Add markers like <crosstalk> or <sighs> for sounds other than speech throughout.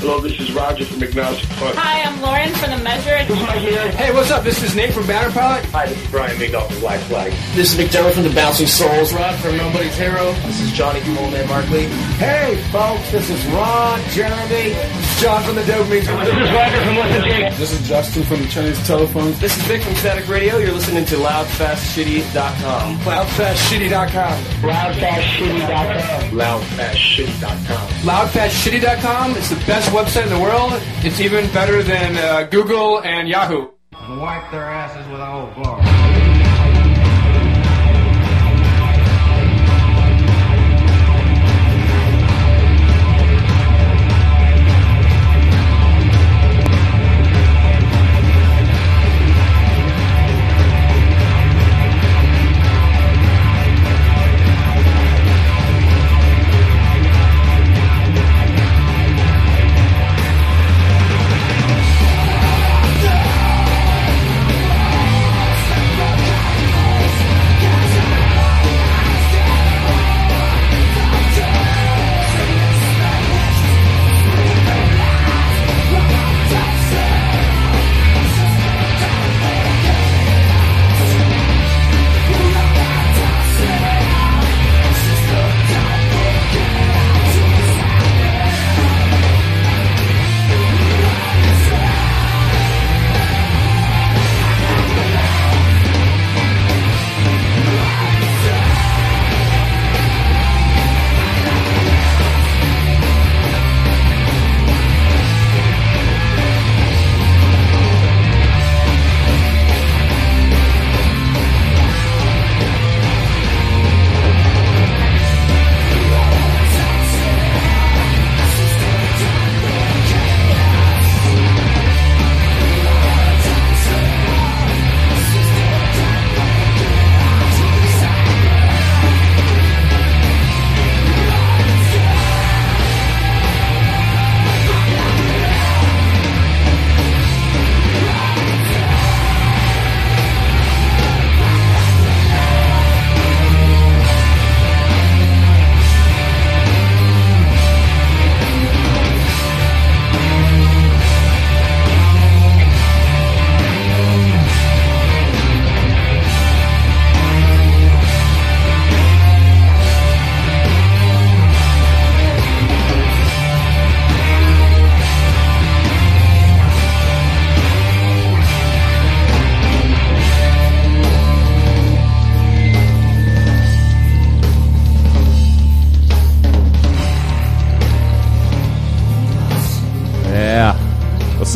Hello, this is Roger from Agnostic Front. Hi, I'm Lauren from The Measure. Hey, what's up? This is Nate from Banner Pilot. Hi, this is Bryan Migdol from Black Flag. This is McDermott from the Bouncing Souls. Rod from Nobody's Hero. This is Johnny from Old Man Markley. Hey, folks, this is Ron, Jeremy, John from the Dopamine. This is Roger from Listen Jake. This is Justin from Chinese Telephones. This is Vic from Static Radio. You're listening to LoudFastShitty.com. Loudfastshitty.com. Loudfastshitty.com. Loudfastshitty.com. Loudfastshitty.com. It's the best website in the world. It's even better than uh, Google and Yahoo. Wipe their asses with old bar.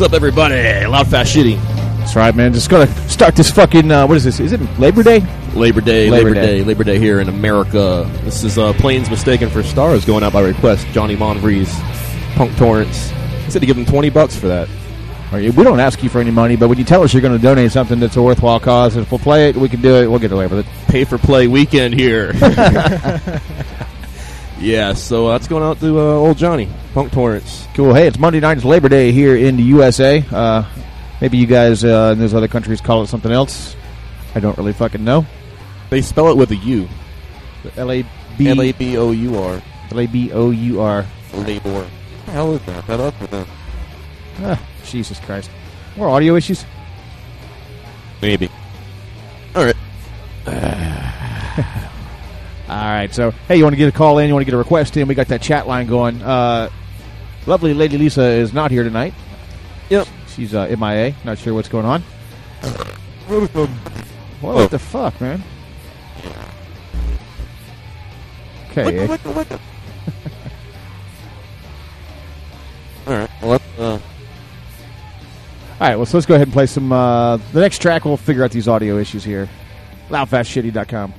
Up, everybody? Loud, fast, shitty. That's right, man. Just gotta start this fucking. Uh, what is this? Is it Labor Day? Labor Day, Labor Labor, Day. Day. Labor Day here in America. This is uh, Planes Mistaken for Stars going out by request. Johnny Monvries, Punk Torrance. He said to give him 20 bucks for that. We don't ask you for any money, but when you tell us you're going to donate something that's a worthwhile cause, if we'll play it, we can do it. We'll get away with it. Pay for play weekend here. <laughs> <laughs> yeah, so that's going out to uh, old Johnny, Punk Torrance. Cool. Hey, it's Monday night. It's Labor Day here in the USA. Uh, maybe you guys uh, in those other countries call it something else. I don't really fucking know. They spell it with a U. L A B L A B O U R. L A B O U R. Labor. How is that? That up with that? Ah, Jesus Christ. More audio issues? Maybe. All right. <laughs> All right. So, hey, you want to get a call in? You want to get a request in? We got that chat line going. Uh, lovely Lady Lisa is not here tonight. Yep. She's uh, MIA. Not sure what's going on. What Oh. the fuck, man? Okay. eh? <laughs> All right. Well, uh. All right. well, so let's go ahead and play some. Uh, the next track, we'll figure out these audio issues here. Loudfastshitty.com.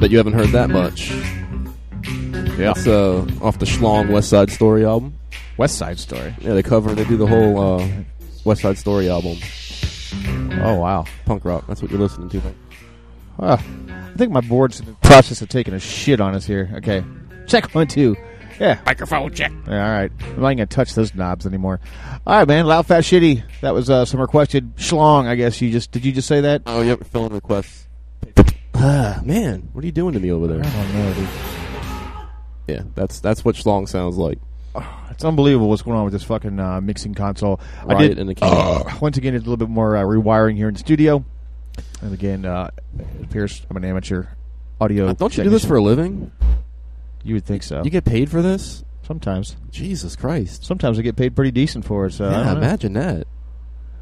Yeah, but you haven't heard that much. Yeah. It's uh, off the Schlong West Side Story album. West Side Story. Yeah, they cover. They do the whole uh, West Side Story album. Oh wow. Punk rock. That's what you're listening to. Right? Well, I think my board's in the process of taking a shit on us here. Okay. Check one, two. Yeah. Microphone check. Yeah, all right. I'm not going to touch those knobs anymore. All right, man. Loud, fat, shitty. That was uh, some requested schlong, I guess. You just Did you just say that? Oh, yep. Filling requests. Ah, man, what are you doing to me over there? I don't know, dude. Yeah, that's that's what Schlong sounds like. <sighs> It's unbelievable what's going on with this fucking uh, mixing console. I did, in the kingdom. <sighs> once again, it's a little bit more uh, rewiring here in the studio. And again, uh, it appears I'm an amateur audio Uh, Don't you do this for a living? You would think so. You get paid for this? Sometimes. Jesus Christ. Sometimes I get paid pretty decent for it. So yeah, know. imagine that.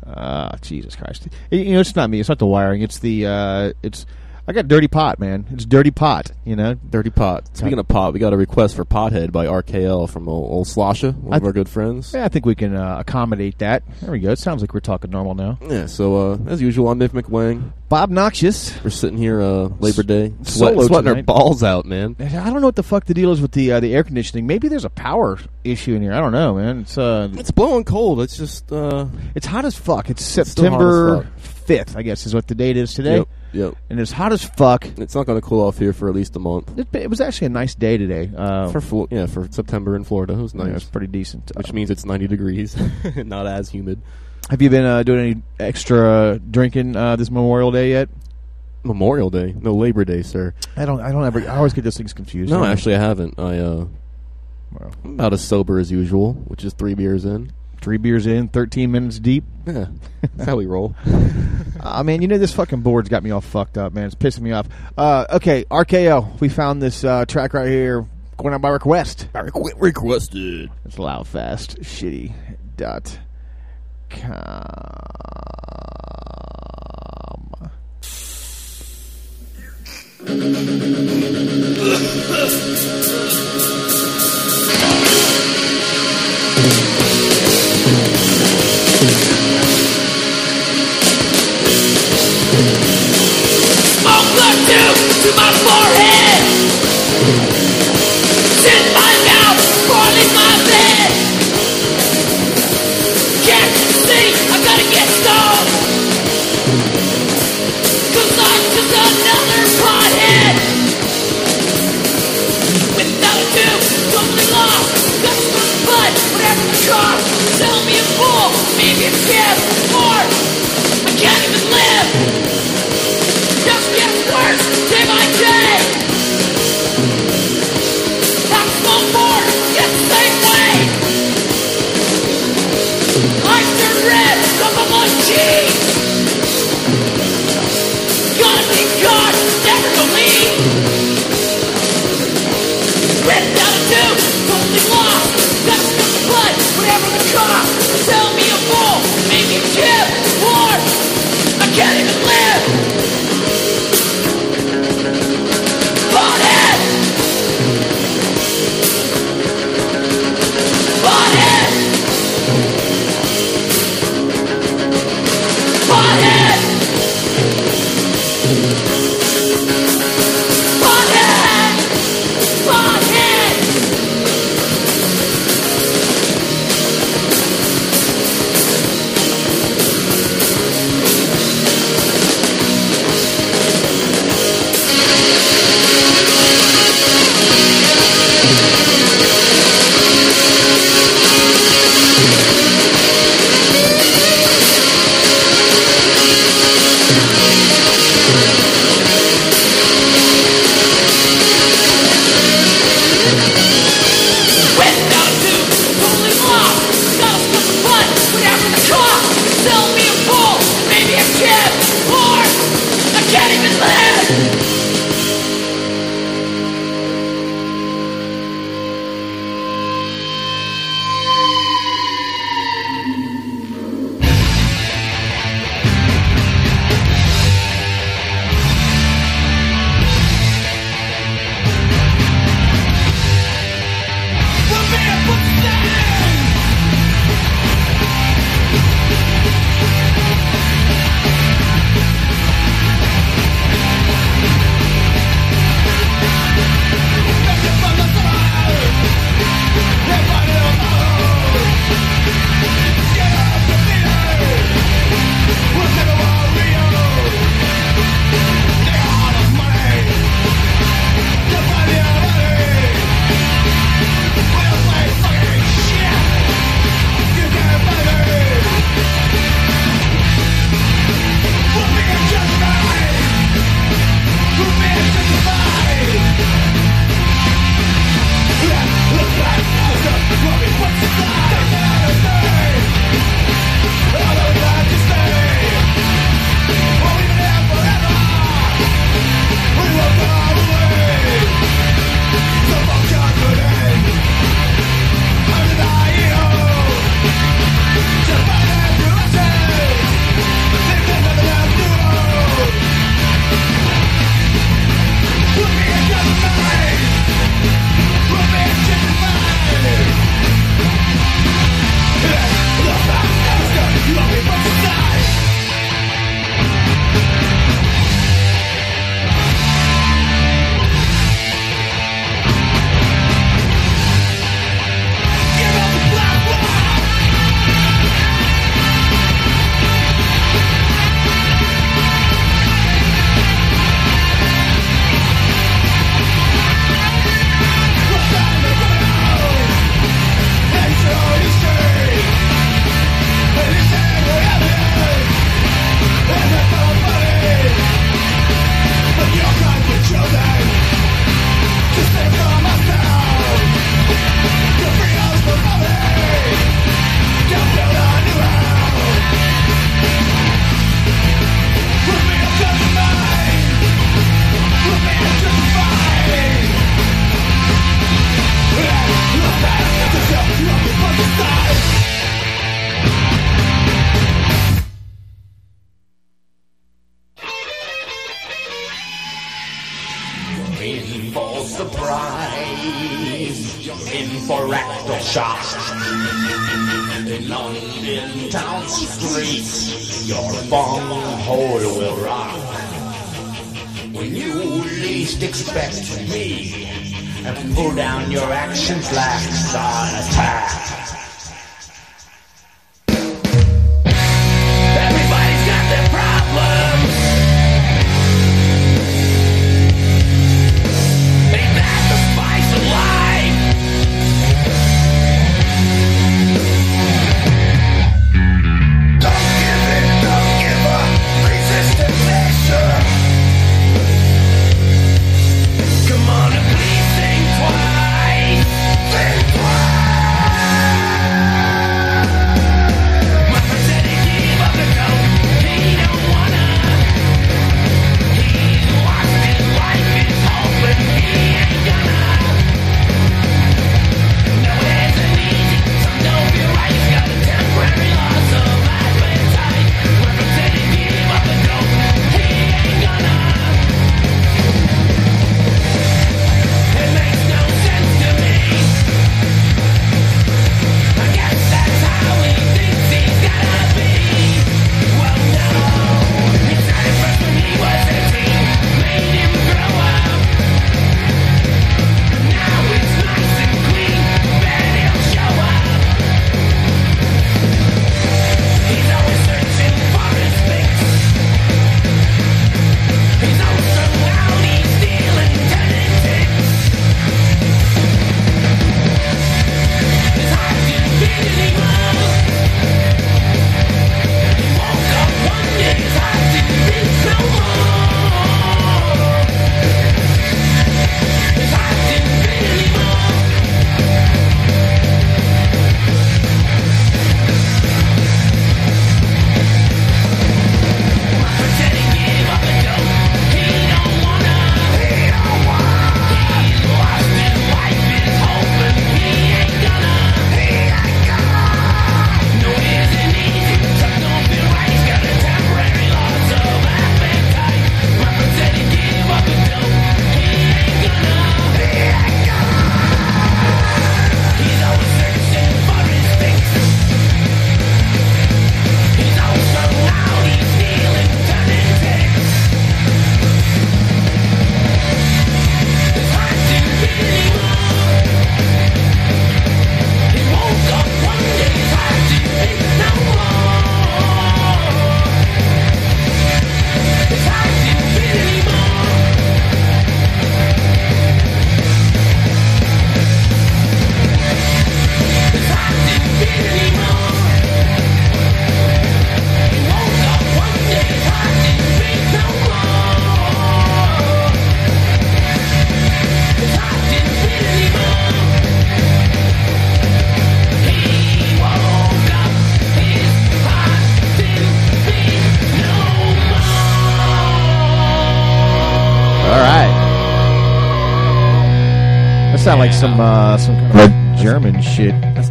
Ah, Jesus Christ! Y- You know, it's not me. It's not the wiring. It's the. Uh, it's. I got dirty pot, man. It's dirty pot. You know, Dirty pot. Speaking of pot, we got a request for Pothead by RKL from old, old Slosha, one I of our good friends. yeah, I think we can uh, accommodate that. There we go. It sounds like we're talking normal now. Yeah, so uh, as usual, I'm Mick McWang. Bob Noxious. We're sitting here uh, Labor Day, sweat, sweating our balls out, man. I don't know what the fuck the deal is with the uh, the air conditioning. Maybe there's a power issue in here. I don't know, man. It's uh, It's blowing cold. It's just uh, it's hot as fuck. It's as September fifth, I guess, is what the date is today. yep, yep. And it's hot as fuck. It's not going to cool off here for at least a month. It, it was actually a nice day today. Uh, For yeah, for September in Florida, it was yeah, nice. it's pretty decent. Which means it's 90 degrees, <laughs> not as humid. Have you been uh, doing any extra drinking uh, this Memorial Day yet? Memorial Day, no Labor Day, sir. I don't. I don't ever. I always get those things confused. No, I don't- actually, I haven't. I uh, Well, I'm about as sober as usual, which is three beers in. three beers in, thirteen minutes deep. Yeah, <laughs> that's how we roll. <laughs> Ah, mean, you know this fucking board's got me all fucked up, man. It's pissing me off. Uh, okay, RKO. We found this uh, track right here, going out by request. requested. It's loud, fast, shitty. Dot com. Smoke tube to my forehead. Whatever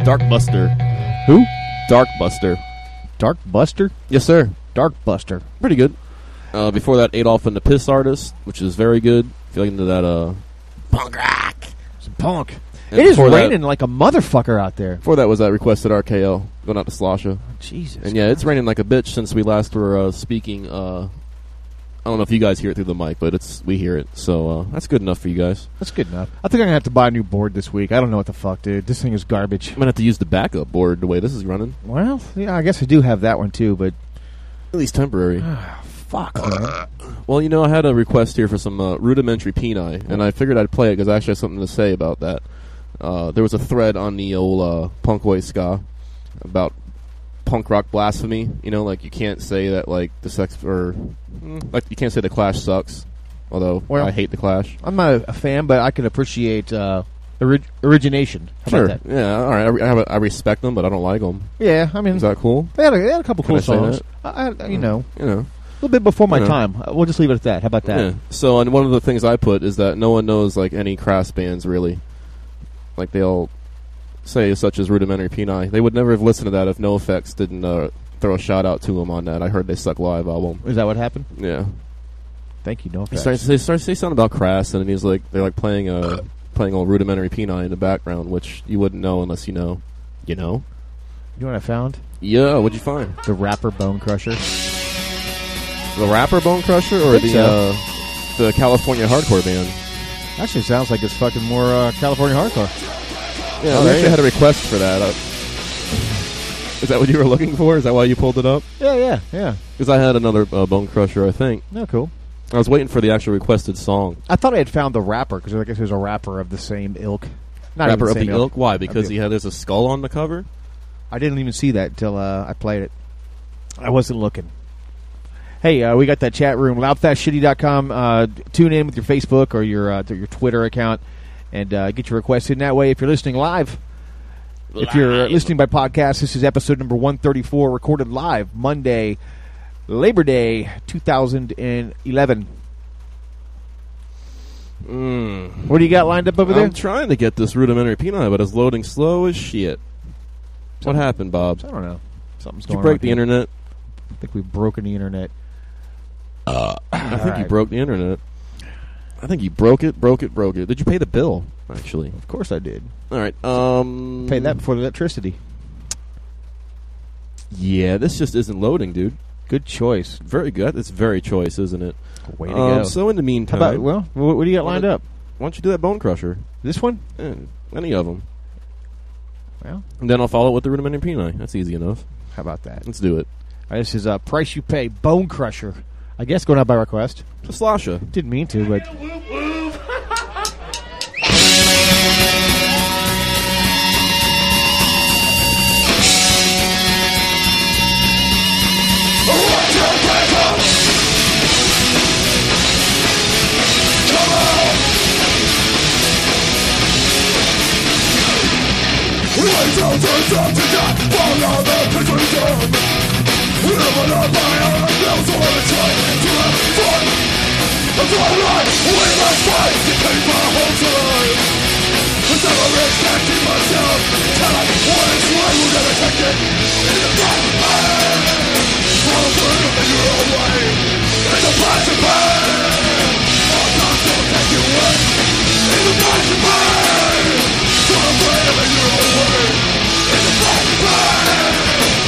Dark Buster. Who? Dark Buster. Dark Buster? Yes, sir. Dark Buster. Pretty good. Uh, before that, Adolf and the Piss Artist, which is very good. If you're into that, uh, punk rock. Some punk. And it is before that- raining like a motherfucker out there. Before that was that requested RKO going out to Slosha. Jesus. And yeah, it's raining like a bitch since we last were uh, speaking. Uh, I don't know if you guys hear it through the mic, but it's we hear it, so uh, that's good enough for you guys. That's good enough. I think I'm gonna have to buy a new board this week. I don't know what the fuck, dude. This thing is garbage. I'm gonna have to use the backup board the way this is running, Well, yeah, I guess I do have that one too, but at least temporary. fuck, man. Well, you know, I had a request here for some uh, rudimentary peni, and I figured I'd play it because I actually have something to say about that. Uh, there was a thread on the old uh, ska about punk rock blasphemy. You know, like you can't say that like the sex or mm, like you can't say the Clash sucks. Although Well- I hate the Clash. I'm not a, fan, but I can appreciate uh, ori- origination. How sure, about that? yeah, all right. I, re- I, have a, I respect them, but I don't like them. Yeah, I mean, Is that cool? they had a, they had a couple Can cool songs. I, I, you know, You know. a little bit before my You know. time. Uh, We'll just leave it at that. How about that? Yeah. So, and one of the things I put is that no one knows like any crass bands really. Like they'll say such as Rudimentary Peni. They would never have listened to that if NOFX didn't uh, throw a shout out to them on that. I heard they suck live album. Is that what happened? Yeah. Thank you. No He starts they start say something about crass, and he's like they're like playing a playing all rudimentary peni in the background, which you wouldn't know unless you know. You know? You know what I found? Yeah, what'd you find? The rapper Bone Crusher. The rapper Bone Crusher or the so. uh, the California hardcore band? Actually, sounds like it's fucking more uh, California hardcore. Yeah, Oh, we actually had a request for that. Uh, is that what you were looking for? Is that why you pulled it up? Yeah, yeah, yeah. Because I had another uh, Bone Crusher, I think. No, cool. I was waiting for the actual requested song. I thought I had found the rapper because I guess there's a rapper of the same ilk. Not rapper of the ilk. Why? Because he had there's a skull on the cover. I didn't even see that until uh, I played it. I wasn't looking. Hey, uh, we got that chat room, loudfastshitty.com. Uh, tune in with your Facebook or your uh, your Twitter account and uh, get your requests in that way. If you're listening live, if you're uh, listening by podcast, this is episode number 134, recorded live Monday, Labor Day 2011. Mm. What do you got lined up over there? I'm trying to get this rudimentary peni, but it's loading slow as shit. What happened, Bob? I don't know. Something's Did you break the internet? I think we've broken the internet. I think you broke the internet. I think you broke it, broke it, broke it. Did you pay the bill? Actually, Of course I did. all right. Um, Pay that before the electricity. Yeah, this just isn't loading, dude. Good choice. Very good. It's very choice, isn't it? Way to Um, go. So in the meantime, about, well, wh- what do you got lined up? why don't you do that Bone Crusher? This one? Eh, any of them. Well, And then I'll follow it with the rudimentary peni. That's easy enough. how about that? Let's do it. Right, this is uh, Price You Pay, Bone Crusher. I guess going out by request. To Slosha. Didn't mean to, but... We went down to to die, follow the pictures we live on our fire and now so I'm trying to have fun That's why to keep my hopes alive Cause I'm a keep myself telling what is right we never take it in the dark All the burden of your own way It's a price to pay All times will take you. away It's a price to pay So I'm afraid your own way It's a price to pay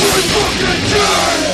Every fucking day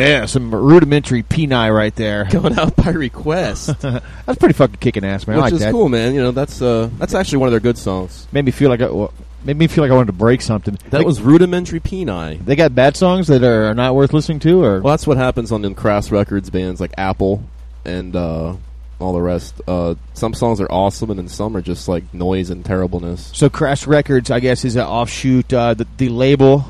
Yeah, some rudimentary Peni right there. <laughs> Going out by request, <laughs> That's pretty fucking kicking ass, man. I which like is that. cool, man. You know, that's uh, that's actually one of their good songs. Made me feel like I, well, made me feel like I wanted to break something. That they, was rudimentary Peni. they got bad songs that are not worth listening to, or Well, that's what happens on them crass records bands like Apple and uh, all the rest. Uh, some songs are awesome, and then some are just like noise and terribleness. so Crass Records, I guess, is an offshoot uh, the, the label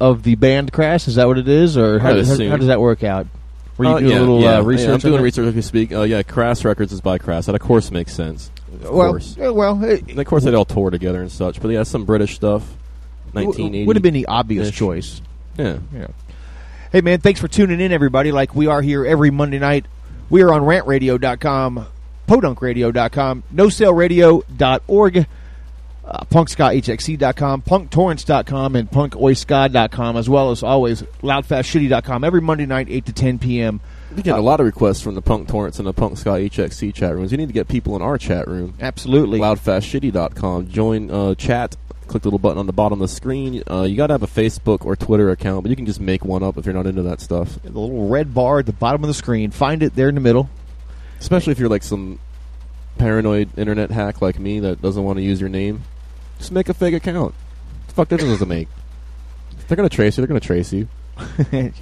of the band Crass. Is that what it is, or how, I'd how, how does that work out? Were you Uh, doing yeah, a little yeah, uh, research? Yeah, I'm doing research as we speak. Uh, yeah, Crass Records is by Crass. That of course makes sense. Of Well, course. well, it, And of course they all tour together and such. But yeah, some British stuff. 1980 would have been the obvious choice. Yeah. Yeah. Hey, man, thanks for tuning in, everybody. Like, we are here every Monday night. We are on rantradio.com, podunkradio.com, nosellradio.org, uh, punkscahxc.com, punktorrents.com, and punkoiska.com, as well as always, loudfastshitty.com every Monday night, 8 to 10 p.m. We get a lot of requests from the Punk Torrents and the Punk HXC chat rooms. You need to get people in our chat room. Absolutely. Loudfastshitty.com. Join uh, chat. Click the little button on the bottom of the screen. Uh, you got to have a Facebook or Twitter account, but you can just make one up if you're not into that stuff. The little red bar at the bottom of the screen. Find it there in the middle. Especially if you're like some paranoid internet hack like me that doesn't want to use your name. Just make a fake account. The fuck difference does it make? If they're gonna trace you. They're gonna trace you. <laughs> I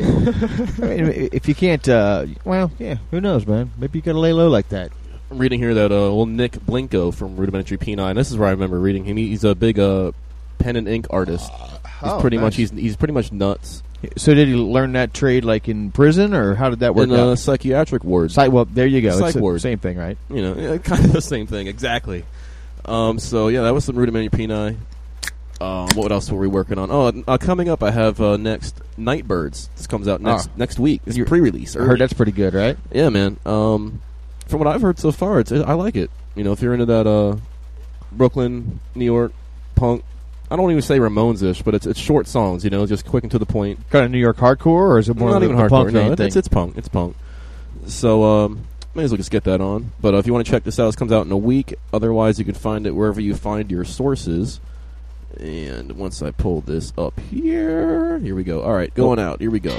mean, if you can't, uh, well, yeah, who knows, man? Maybe you got to lay low like that. I'm reading here that uh, well Nick Blinko from Rudimentary Peni. This is where I remember reading him. He's a big uh, pen and ink artist. He's oh, pretty nice. much he's he's pretty much nuts. So did he learn that trade like in prison, or how did that work in uh, out? psychiatric ward. Psych, well, there you go. Psych it's ward. same thing, right? you know, <laughs> yeah, kind of the same thing, exactly. Um, so yeah, that was some rudimentary Peni. Um, what else were we working on? Oh, uh, coming up, I have uh, next Nightbirds. This comes out next Ah. next week. It's pre-release. I heard that's pretty good, right? Yeah, man. Um, from what I've heard so far, it's I like it. You know, if you're into that uh, Brooklyn, New York punk, I don't even say Ramones-ish, but it's it's short songs. You know, just quick and to the point. Kind of New York hardcore, or is it more Not of even hardcore. punk no, main it- thing? it's it's punk. It's punk. So um, may as well just get that on. But uh, if you want to check this out, this comes out in a week. Otherwise, you can find it wherever you find your sources. And once I pull this up here, here we go. All right, going out. Here we go.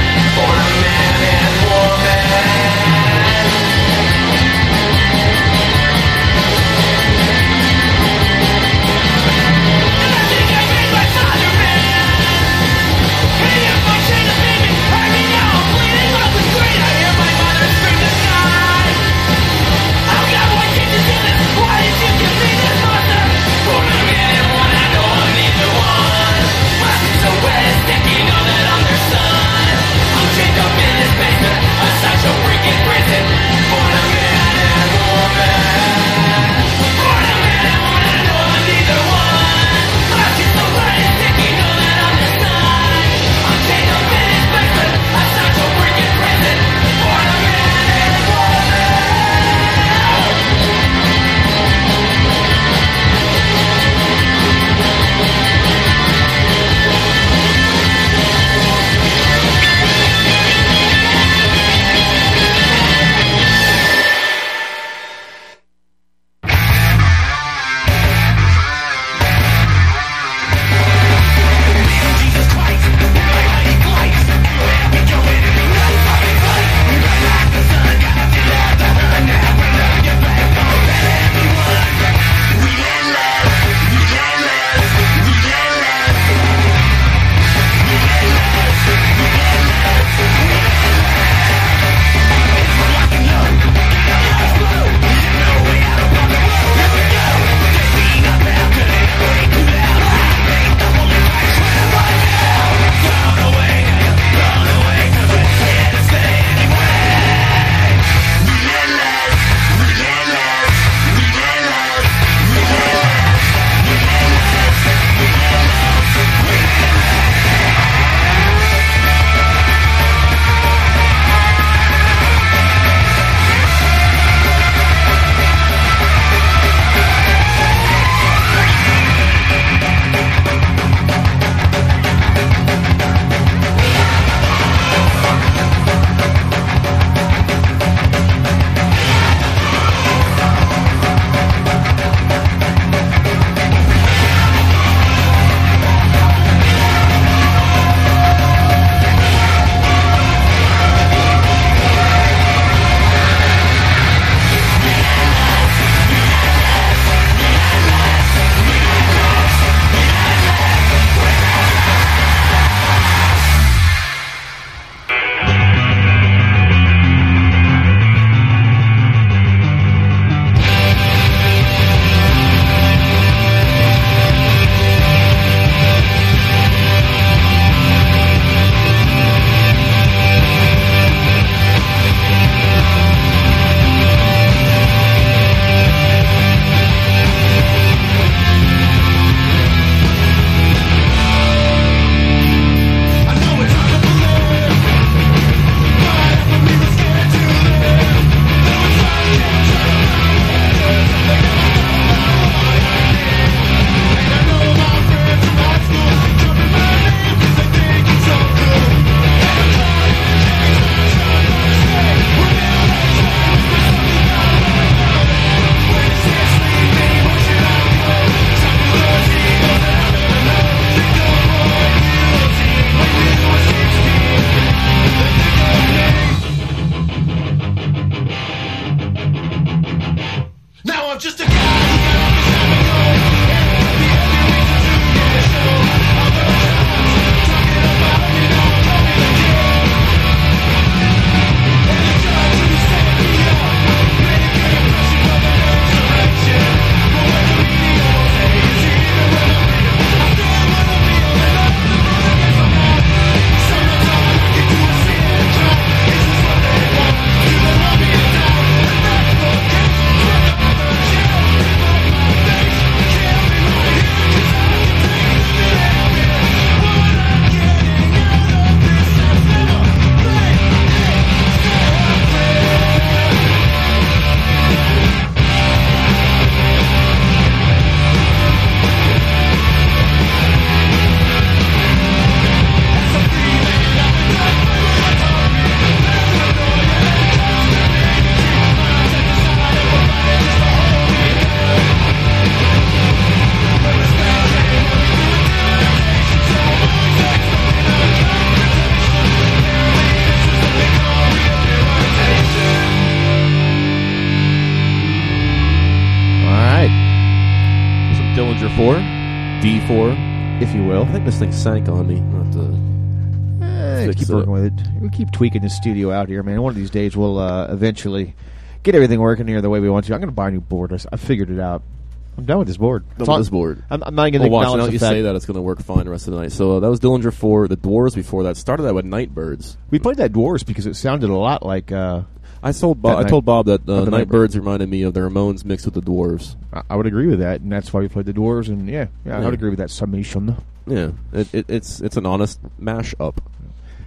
thing sank on me. Not to Eh, keep it. working with it. We keep tweaking the studio out here, man. One of these days, we'll uh, eventually get everything working here the way we want to. I'm going to buy a new board. I figured it out. I'm done with this board. Done with this board. I'm, I'm not going to Well, acknowledge that the you say that, it's going to work fine the rest of the night. So uh, that was Dillinger 4. The Dwarves before that. Started that with Nightbirds. We played that Dwarves because it sounded a lot like. Uh, I told Bob, That I told Bob that uh, Not the Nightbirds reminded me of the Ramones mixed with the Dwarves. I, I would agree with that, and that's why we played the Dwarves. And yeah, yeah, I would agree with that summation. Yeah, it, it, it's it's an honest mash up.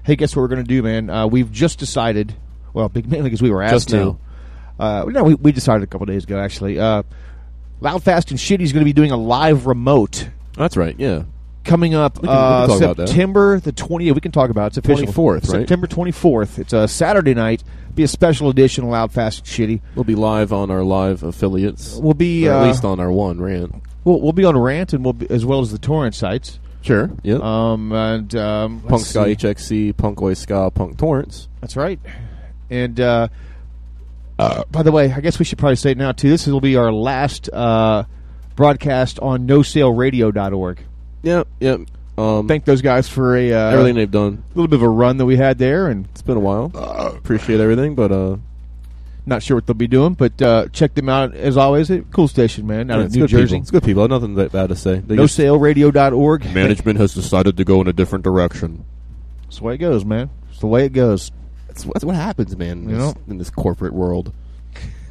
Hey, guess what we're going to do, man? Uh, we've just decided. Well, <laughs> mainly because we were asked Just to. Uh, no, we, we decided a couple days ago, actually. Uh, Loud, Fast, and Shitty is going to be doing a live remote That's right. Yeah, coming up We can- we uh, can talk about that. September the 20th. We can talk about it. It's official. 24th, right? September 24th. It's a Saturday night. Be a special edition of Loud, Fast, and Shitty. we'll be live on our live affiliates. We'll be at uh, least on our one rant. we'll, we'll be on Rant and we'll be, as well as the torrent sites. Sure. Yep. Um, and um, Punk Ska. HXC, Punk Oi Ska, Punk Torrents. That's right. And uh, uh, by the way, I guess we should probably say it now too. This will be our last uh, broadcast on NoSaleRadio.org. Yep. Yep. Um, Thank those guys for a uh, everything they've done. A little bit of a run that we had there, and It's been a while. Appreciate everything, but uh, not sure what they'll be doing, but uh, check them out as always. Cool station, man, out yeah, of New Jersey. People. It's good people. Nothing bad to say. They NoSaleRadio.org. management has decided to go in a different direction. That's the way it goes, man. It's the way it goes. That's, that's what happens, man. In You this, know? in this corporate world. <laughs> <laughs>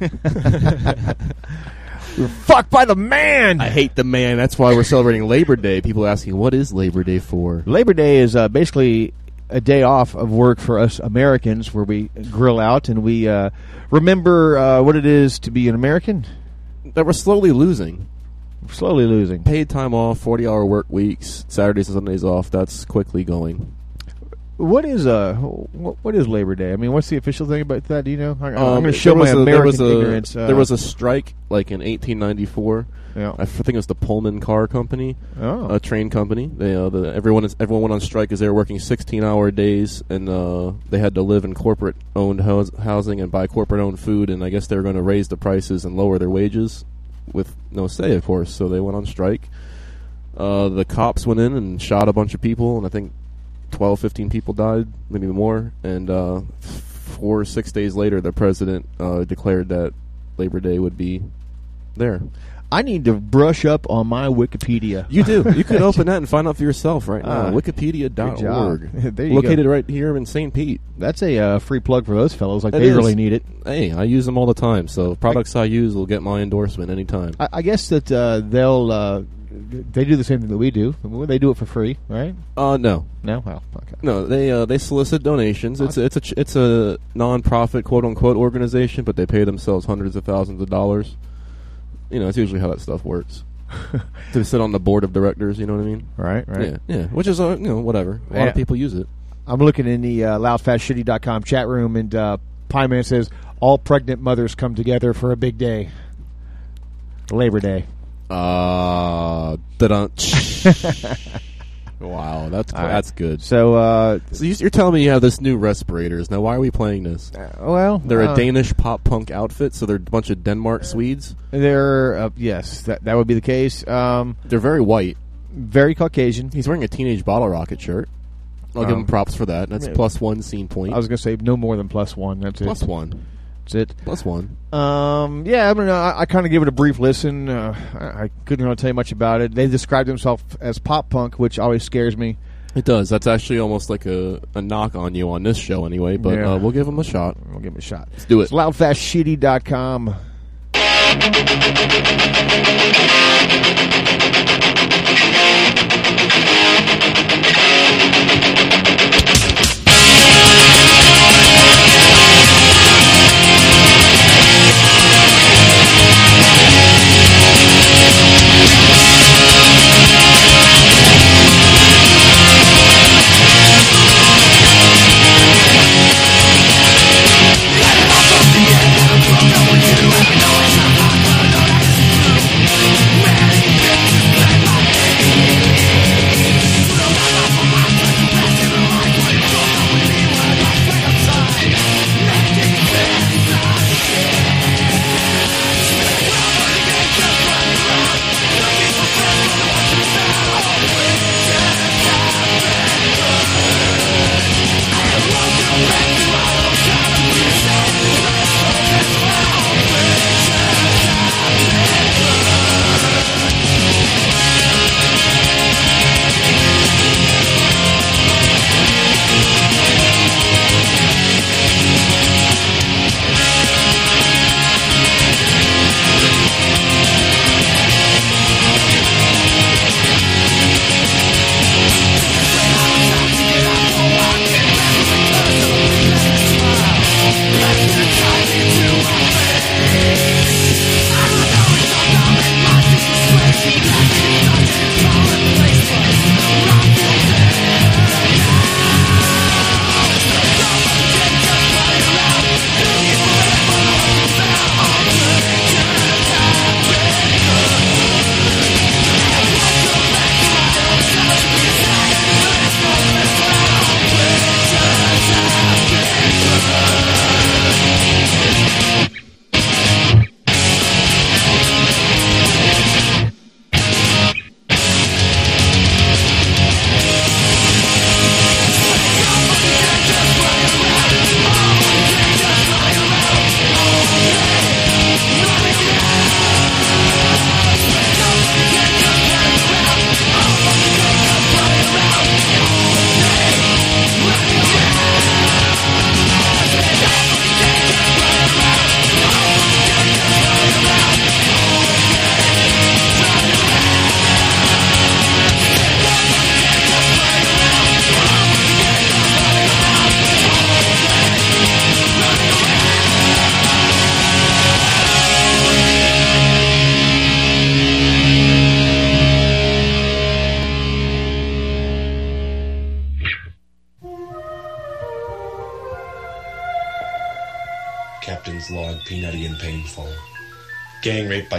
We're fucked by the man. I hate the man. That's why we're celebrating Labor Day. People asking, what is Labor Day for? Labor Day is uh, basically a day off of work for us Americans, where we grill out and we uh, remember uh, what it is to be an American. That we're slowly losing. We're slowly losing. Paid time off, 40 hour work weeks, Saturdays and Sundays off. That's quickly going. What is uh what, what is Labor Day? I mean, what's the official thing about that? Do you know? I, I'm Um, going to there show my was a- American there was a, ignorance. Uh, there was a strike like in 1894. yeah. I think it was the Pullman Car Company, oh. a train company. They uh, the, everyone is, everyone went on strike because they were working 16 hour days and uh, they had to live in corporate owned house, housing and buy corporate owned food. And I guess they were going to raise the prices and lower their wages with no say, of course. So they went on strike. Uh, the cops went in and shot a bunch of people, and I think 12, 15 people died, maybe more. And uh, four or six days later, the president uh, declared that Labor Day would be there. I need to brush up on my Wikipedia. You do. You could <laughs> open that and find out for yourself right now. Ah, Wikipedia.org. <laughs> There you Located go. right here in St. Pete. That's a uh, free plug for those fellows. Like It they is. really need it. Hey, I use them all the time. So products I, use will get my endorsement anytime. I, I guess that uh, they'll uh, they do the same thing that we do. They do it for free, right? Uh, no. No, well, okay. No, they uh, they solicit donations. It's a, it's a ch- it's a non-profit quote unquote organization, but they pay themselves hundreds of thousands of dollars. You know, it's usually how that stuff works. <laughs> to sit on the board of directors, you know what I mean? Right, right. Yeah, yeah. Which is uh, you know whatever. A lot Yeah. of people use it. I'm looking in the uh, loudfastshitty.com chat room, and uh, Pie Man says all pregnant mothers come together for a big day, Labor Day. Uh. <laughs> Wow, that's All right. that's good. So, uh, So you- you're telling me you have this new respirators. Now, why are we playing this? well, They're uh, a Danish pop punk outfit, so they're a bunch of Denmark Swedes. They're uh, yes, that that would be the case. Um, They're very white. very Caucasian. He's wearing a Teenage Bottlerocket shirt. I'll give him Um, props for that. That's plus one scene point. I was going to say no more than plus one. That's it. plus one. That's it. Plus one. Um, yeah, I mean, I, I kind of gave it a brief listen. Uh, I, I couldn't really tell you much about it. They described themselves as pop punk, which always scares me. It does. That's actually almost like a, a knock on you on this show, anyway. But Yeah. uh, we'll give them a shot. We'll give them a shot. Let's do it. It's loudfastshitty.com.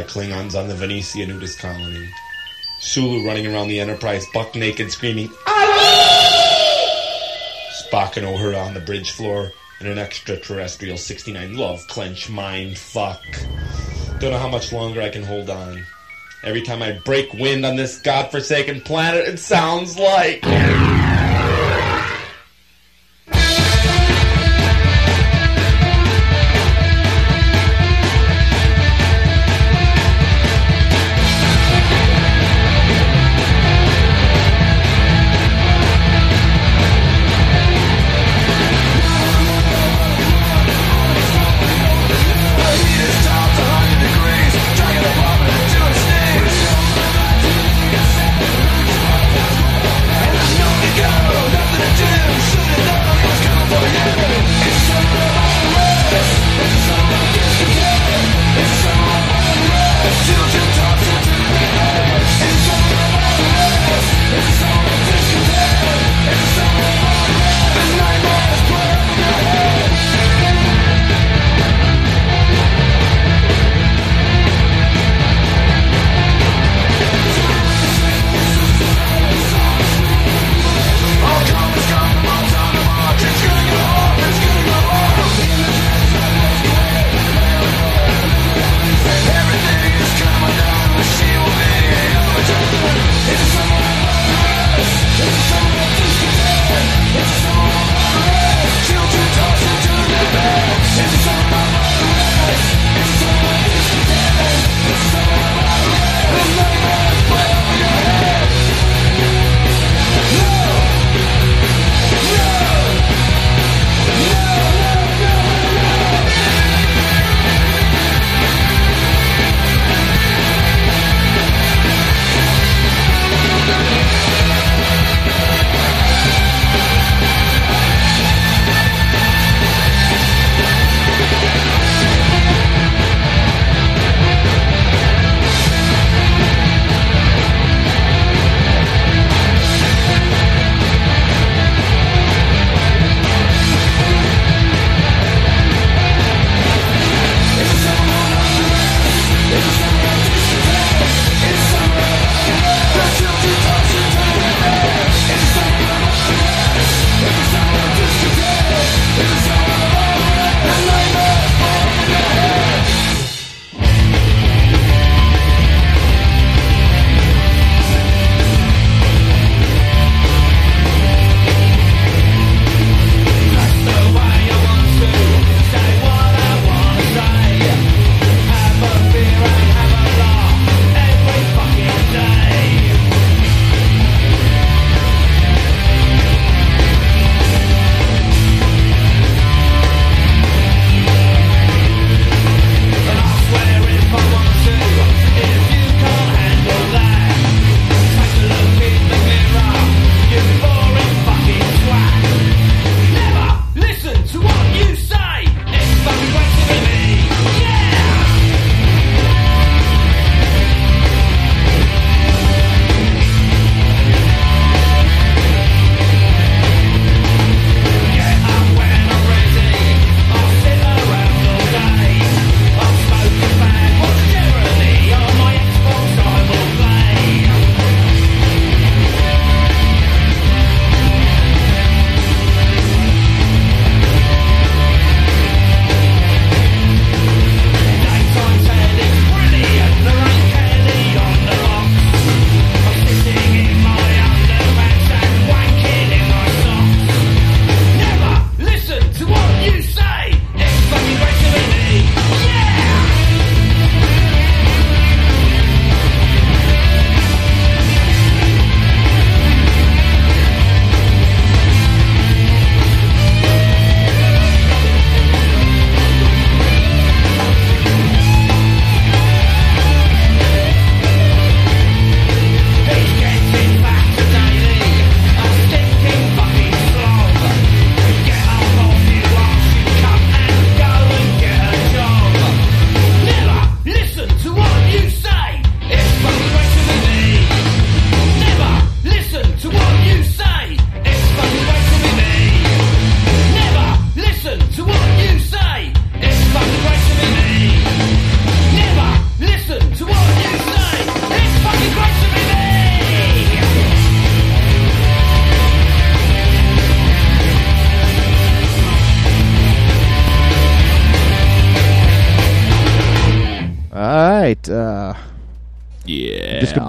Klingons on the Venetia nudist colony. Sulu running around the Enterprise buck naked screaming, Spock and O'Hara on the bridge floor in an extraterrestrial 69 love clench mind fuck. Don't know how much longer I can hold on. Every time I break wind on this godforsaken planet, it sounds like.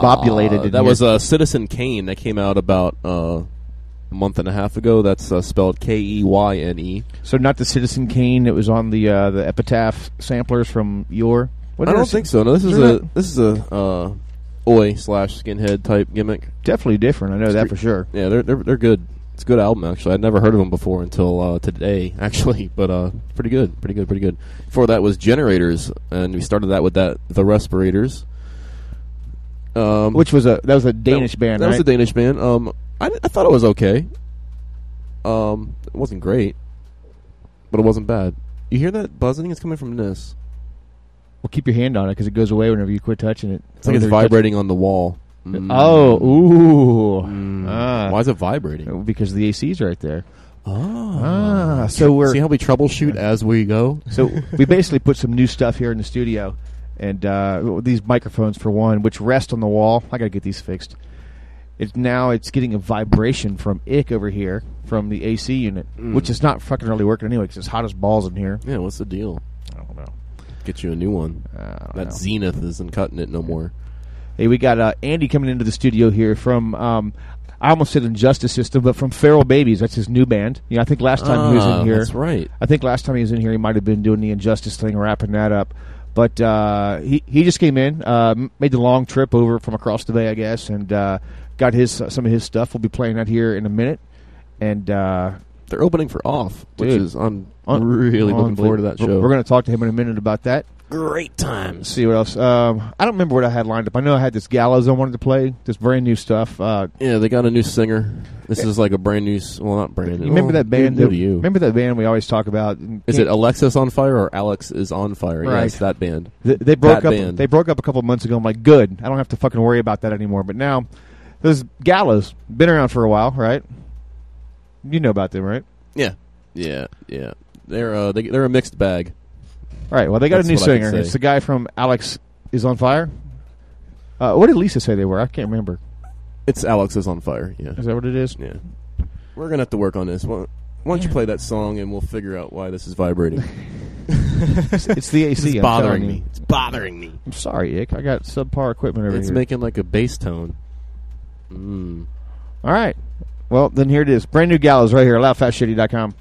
Discombobulated in that here. was uh, Citizen Kane that came out about uh, a month and a half ago. That's uh, spelled K E Y N E. so not the Citizen Kane It was on the uh, the Epitaph samplers from your. What I don't think so. No, this is a this is a uh, oi slash skinhead type gimmick. Definitely different. I know that for sure. Yeah, they're they're they're good. It's a good album actually. I'd never heard of them before until uh, today <laughs> actually, but uh, pretty good, pretty good, pretty good. Before that was Generators, and we started that with that the Respirators. Um, Which was a that was a Danish that, band, That right? was a Danish band. Um, I, I thought it was okay. Um, it wasn't great, but it wasn't bad. You hear that buzzing? It's coming from this. well, keep your hand on it because it goes away whenever you quit touching it. It's like it's vibrating on the wall. Mm. Oh, ooh. Mm. Ah. Why is it vibrating? Because the AC's right there. Oh. Ah, so we're See how we troubleshoot as we go? So we basically put some new stuff here in the studio, and uh, these microphones for one, which rest on the wall. I gotta get these fixed. It's now it's getting a vibration from ick over here from the AC unit, Mm. which is not fucking really working anyway because it's hot as balls in here. Yeah, what's the deal? I don't know. Get you a new one. don't that know. Zenith isn't cutting it no more. Hey, we got uh, Andy coming into the studio here from. Um, I almost said Injustice System, but from Feral Babies. That's his new band. Yeah, I think last time he was Ah, in here. that's right. I think last time he was in here, he might have been doing the Injustice thing, wrapping that up. But uh, he he just came in, uh, made the long trip over from across the bay, I guess, and uh, got his uh, some of his stuff. We'll be playing that here in a minute, and uh, They're opening for Off, which Dude. is I'm un- really looking forward to that show. We're going to talk to him in a minute about that. Great times. Let's see what else. Um, I don't remember what I had lined up. I know I had this Gallows I wanted to play, this brand new stuff. Uh, Yeah, they got a new singer. This is like a brand new. Well, not brand new. you remember Well, that band? New that- you? Remember that band we always talk about? Is it Alexis on fire or Alex is on fire? Right. Yes, that band. They, they broke That up. band. They broke up a couple months ago. I'm like, good. I don't have to fucking worry about that anymore. But now, there's Gallows. Been around for a while, right? You know about them, right? Yeah, yeah, yeah. They're uh, they, they're a mixed bag. All right. Well, they got That's a new what I can singer. It's the guy from Alex is on fire. Uh, what did Lisa say they were? I can't remember. It's Alex is on fire. Yeah, Is that what it is? yeah. We're gonna have to work on this. Why why don't you play that song and we'll figure out why this is vibrating? <laughs> it's, it's the AC. It's I'm bothering me. It's bothering me. I'm sorry, Ick. I got subpar equipment over It's here. making like a bass tone. Mm. All right. Well, then here it is. Brand new Gallows right here. LoudFastShitty.com.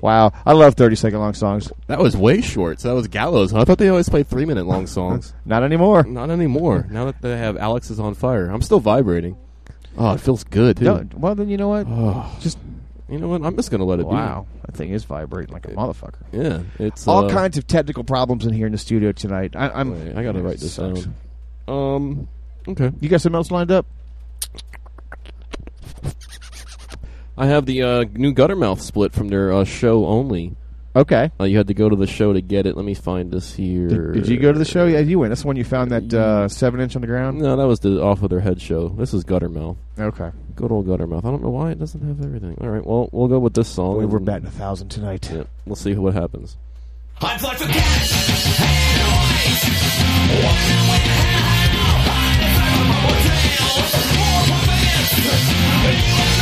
Wow. I love 30 second long songs. That was way short. So that was Gallows. I thought they always played three minute long songs. <laughs> Not anymore. Not anymore. Now that they have Alex is on fire, I'm still vibrating. Oh, it feels good too. No, well, then you know what? Oh, Just you know what? I'm just gonna let it be. wow. That thing is vibrating like a motherfucker. Yeah, it's All uh, kinds of technical problems in here in the studio tonight. I, I'm. Wait, I gotta write this Sucks. down. Um, okay. You got something else lined up? I have the uh, new Guttermouth split from their uh, show only. Okay. Uh, you had to go to the show to get it. Let me find this here. Did, did you go to the show? Yeah, you went. That's the one you found that uh, seven inch on the ground. No, that was the off of their head show. This is Guttermouth. Okay. Good old Guttermouth. I don't know why it doesn't have everything. All right. Well, we'll go with this song. Boy, we're betting a thousand tonight. Yeah, we'll see what happens. I've cash and. What? I've. More.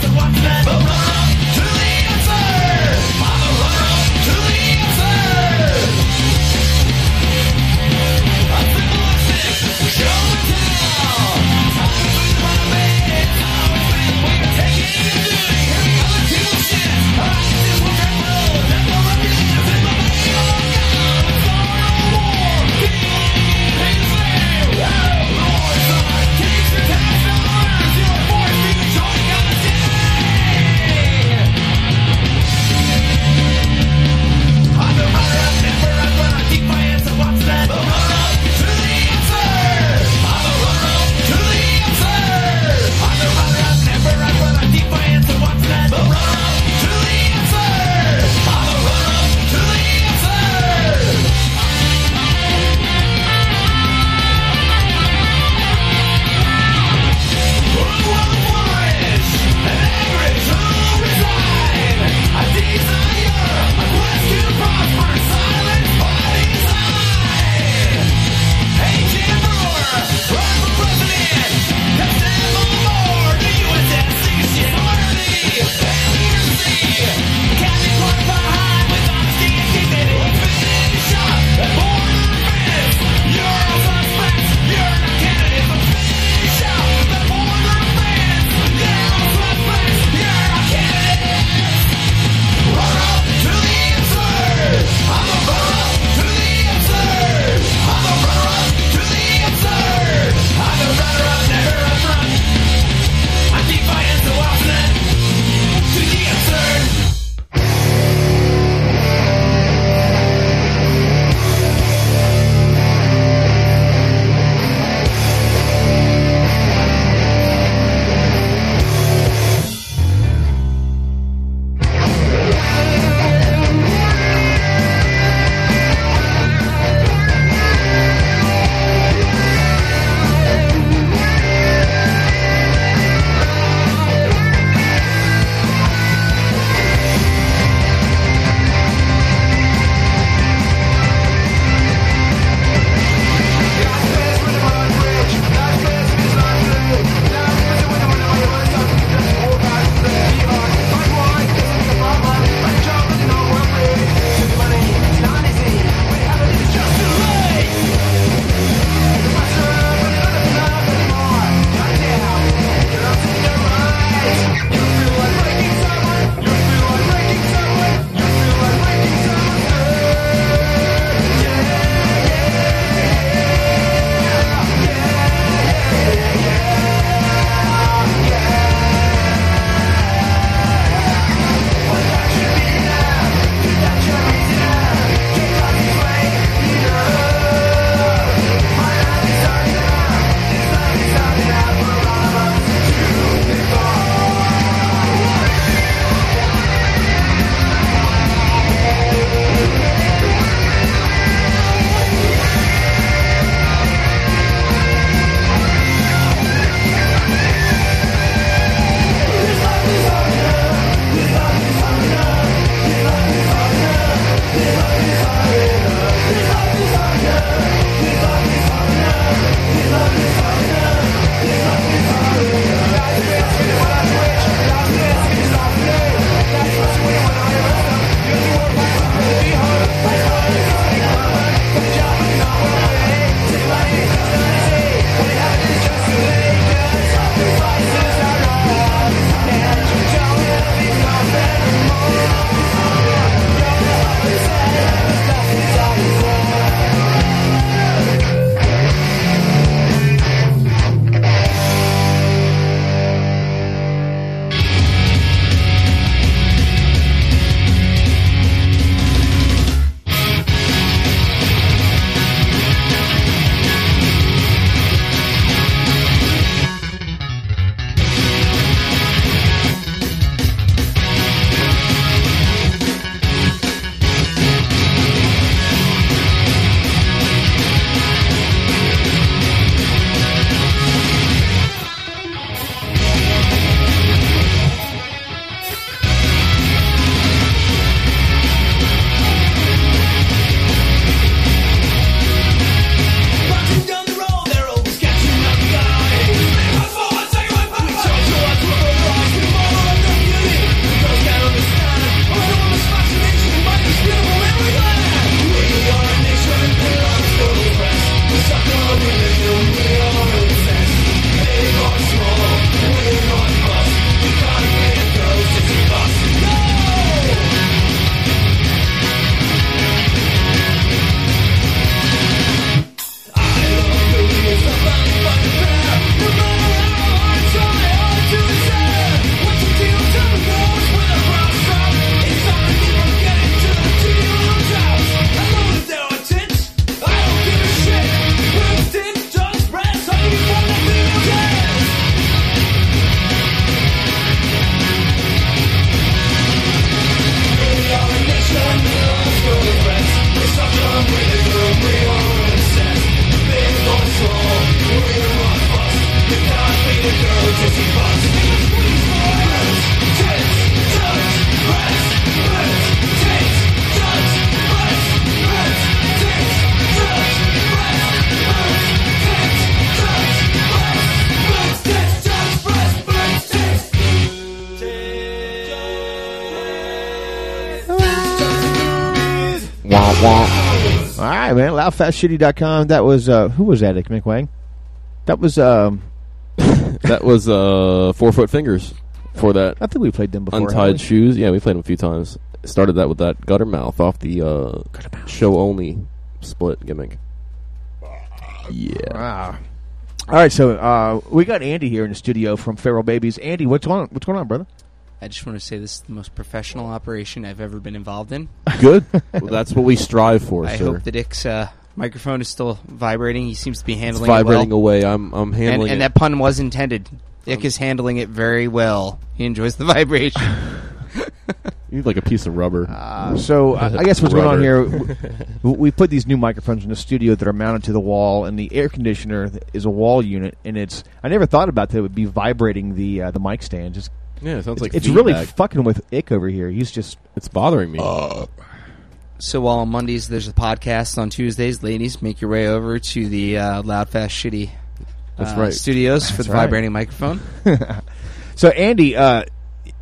It's a one-man right, man. Loudfastshitty.com. That was uh, who was that? Dick McWang. That was um, <laughs> that was uh, Four Foot Fingers for that. I think we played them before. haven't Untied? Shoes. Yeah, we played them a few times. Started that with that Guttermouth off the uh, show only split gimmick. Yeah. Wow. All right, so uh, we got Andy here in the studio from Feral Babies. Andy, what's on? What's going on, brother? I just want to say this is the most professional operation I've ever been involved in. Good. <laughs> Well, that's what we strive for, I sir. hope that Dick's uh, microphone is still vibrating. He seems to be It's handling vibrating it well. away. I'm I'm And, handling and it. that pun was intended. Dick is handling it very well. He enjoys the vibration. <laughs> You need like a piece of rubber. Uh, so uh, <laughs> I guess what's going on here, <laughs> w- we put these new microphones in the studio that are mounted to the wall, and the air conditioner is a wall unit, and it's. I never thought about that it would be vibrating the uh, the mic stand. Just Yeah, it sounds it's, like it's really fucking with Ick over here. He's just It's bothering me. So while on Mondays there's a podcast, on Tuesdays, ladies, make your way over to the uh, Loud Fast Shitty That's uh, right. studios for the right. vibrating microphone. <laughs> so. Andy, uh,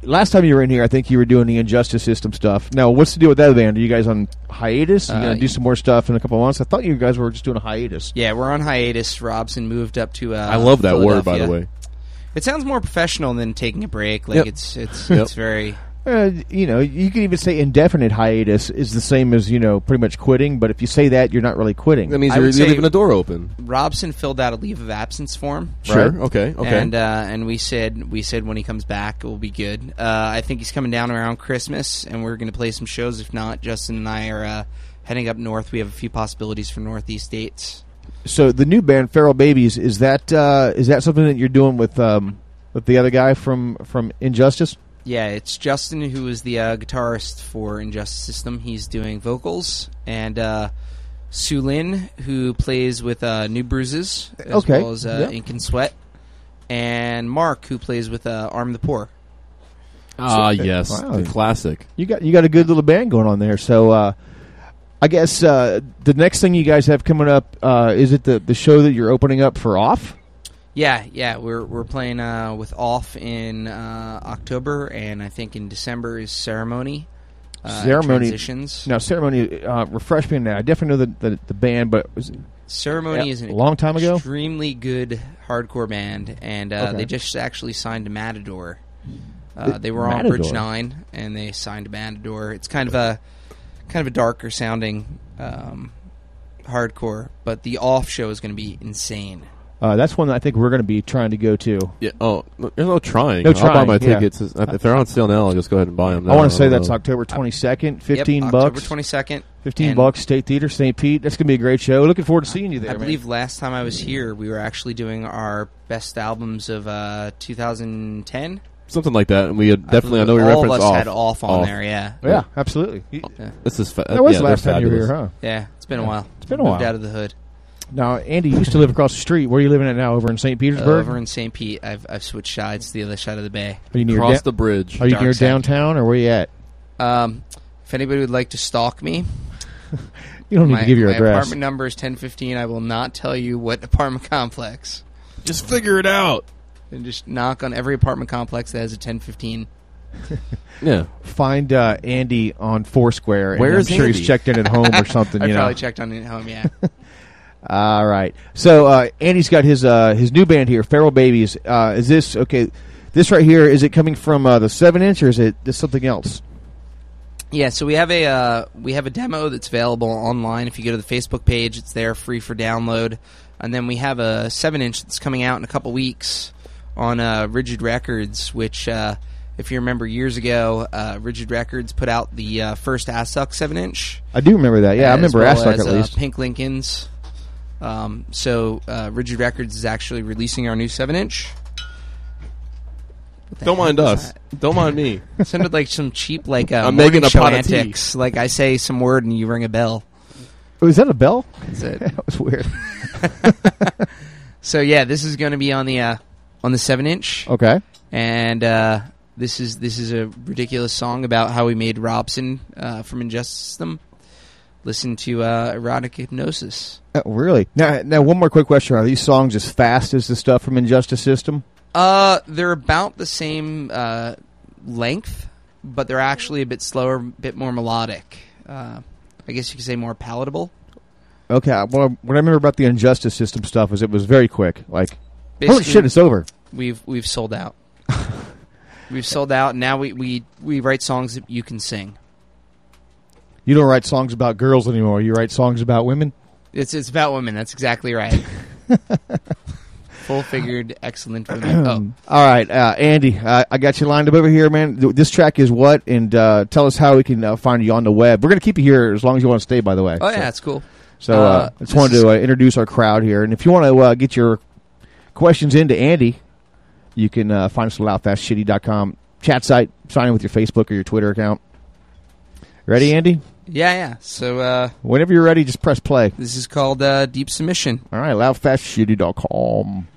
last time you were in here, I think you were doing the Injustice System stuff. Now, what's the deal with that band? Are you guys on hiatus? Are you Uh, gonna do some more stuff in a couple of months? I thought you guys were just doing a hiatus. Yeah, we're on hiatus. Robson moved up to. Uh, I love that word, by the way. It sounds more professional than taking a break. Like Yep. it's it's Yep. it's very. Uh, you know, you can even say indefinite hiatus is the same as you know pretty much quitting. But if you say that, you're not really quitting. That means I you're, you're leaving the door open. Robson filled out a leave of absence form. Sure. Right. Okay. Okay. And uh, and we said we said when he comes back it will be good. Uh, I think he's coming down around Christmas, and we're going to play some shows. If not, Justin and I are uh, heading up north. We have a few possibilities for Northeast states. So the new band, Feral Babies, is that uh, is that something that you're doing with um, with the other guy from from Injustice? Yeah, it's Justin who is the uh, guitarist for Injustice System. He's doing vocals, and uh, Sue Lin, who plays with uh, New Bruises, as Okay, well as uh, yeah. Ink and Sweat, and Mark, who plays with uh, Arm the Poor. ah, yes, Wow. the classic. You got you got a good little band going on there. So uh, I guess uh, the next thing you guys have coming up uh, is it the the show that you're opening up for Off? Yeah, yeah, we're we're playing uh, with Off in uh, October, and I think in December is Ceremony. Uh, Ceremony transitions. Now, ceremony. Uh, refresh me now. I definitely know the the, the band, but Ceremony Yeah, is an a long time ago? extremely good hardcore band, and uh, Okay. they just actually signed to Matador. Uh, they were on Matador? Bridge Nine, and they signed to Matador. It's kind of a kind of a darker sounding um, hardcore, but the off show is going to be insane. Uh, that's one that I think we're going to be trying to go to. Yeah. Oh, no- there's no trying. No I'll buy trying, my yeah. tickets if they're on sale now. I'll just go ahead and buy them. I want to say that's October 22nd, 15 yep, bucks. October twenty second. 15 bucks, State Theater, St. Pete. That's going to be a great show. Looking forward to seeing you there, I man. believe last time I was here, we were actually doing our best albums of uh, 2010. something like that. And we had definitely. I know we all referenced of us off. had off on there. Yeah, Yeah, absolutely. Yeah, This is. Fa- That was yeah, the last they're time you were here, huh? yeah. It's been a while. It's been a Moved while. out of the hood. Now, Andy, you used to live across the street. Where are you living at now? Over in St. Uh, Petersburg? over in St. Pete, I've I've switched sides to the other side of the bay. are you near Cross da- the bridge. Are you Dark near side. downtown, or where you at? Um, if anybody would like to stalk me, <laughs> You don't need my, to give your my address. apartment number is 1015. I will not tell you what apartment <laughs> complex. Just figure it out. And just knock on every apartment complex that has a 1015. <laughs> Yeah. Find uh, Andy on Foursquare. and Where's I'm sure Andy? he's checked in at home or something. I you probably know. checked on it at home. Yeah. All right. So uh, Andy's got his uh, his new band here, Feral Babies. Uh, is this okay? This right here is it coming from uh, the seven inch or is it this something else? Yeah, so we have a uh, we have a demo that's available online. If you go to the Facebook page, it's there free for download. And then we have a seven inch that's coming out in a couple weeks on uh, Rigid Records, which uh, if you remember years ago, uh, Rigid Records put out the uh, first Assuck seven inch. I do remember that. Yeah, I remember well Assuck as, at least. Pink Lincolns. Um, so uh, Rigid Records is actually releasing our new seven inch. Don't mind was us. Don't mind me. <laughs> It sounded like some cheap, like uh, I'm making a show pot of tea. antics. Like I say some word and you ring a bell. Oh, is that a bell? That's it. <laughs> that was weird. <laughs> so yeah, this is going to be on the uh, on the seven inch, Okay. and uh, this is this is a ridiculous song about how we made Robson uh, from Injustice System. Listen to uh, erotic hypnosis. Uh, really? Now, now, one more quick question: Are these songs as fast as the stuff from Injustice System? Uh, they're about the same uh, length, but they're actually a bit slower, a bit more melodic. Uh, I guess you could say more palatable. Okay, well, what I remember about the injustice system stuff is it was very quick. Like, holy shit, it's over. We've we've sold out. <laughs> we've sold out. and Now we, we we write songs that you can sing. You don't write songs about girls anymore. You write songs about women. It's it's about women. That's exactly right. <laughs> Full figured, excellent <clears throat> women. Oh, All right, uh, Andy, uh, I got you lined up over here, man. Th- This track is what, and uh, tell us how we can uh, find you on the web. We're going to keep you here as long as you want to stay, by the way. oh So- yeah, that's cool. So uh, Uh, I just wanted to uh, introduce our crowd here, and if you want to uh, get your questions into Andy, you can uh, find us at loudfastshitty.com chat site. Sign in with your Facebook or your Twitter account. Ready, Andy? Yeah, yeah. So uh, Whenever you're ready, just press play. this is called uh, Deep Submission. All right, loudfastshitty.com.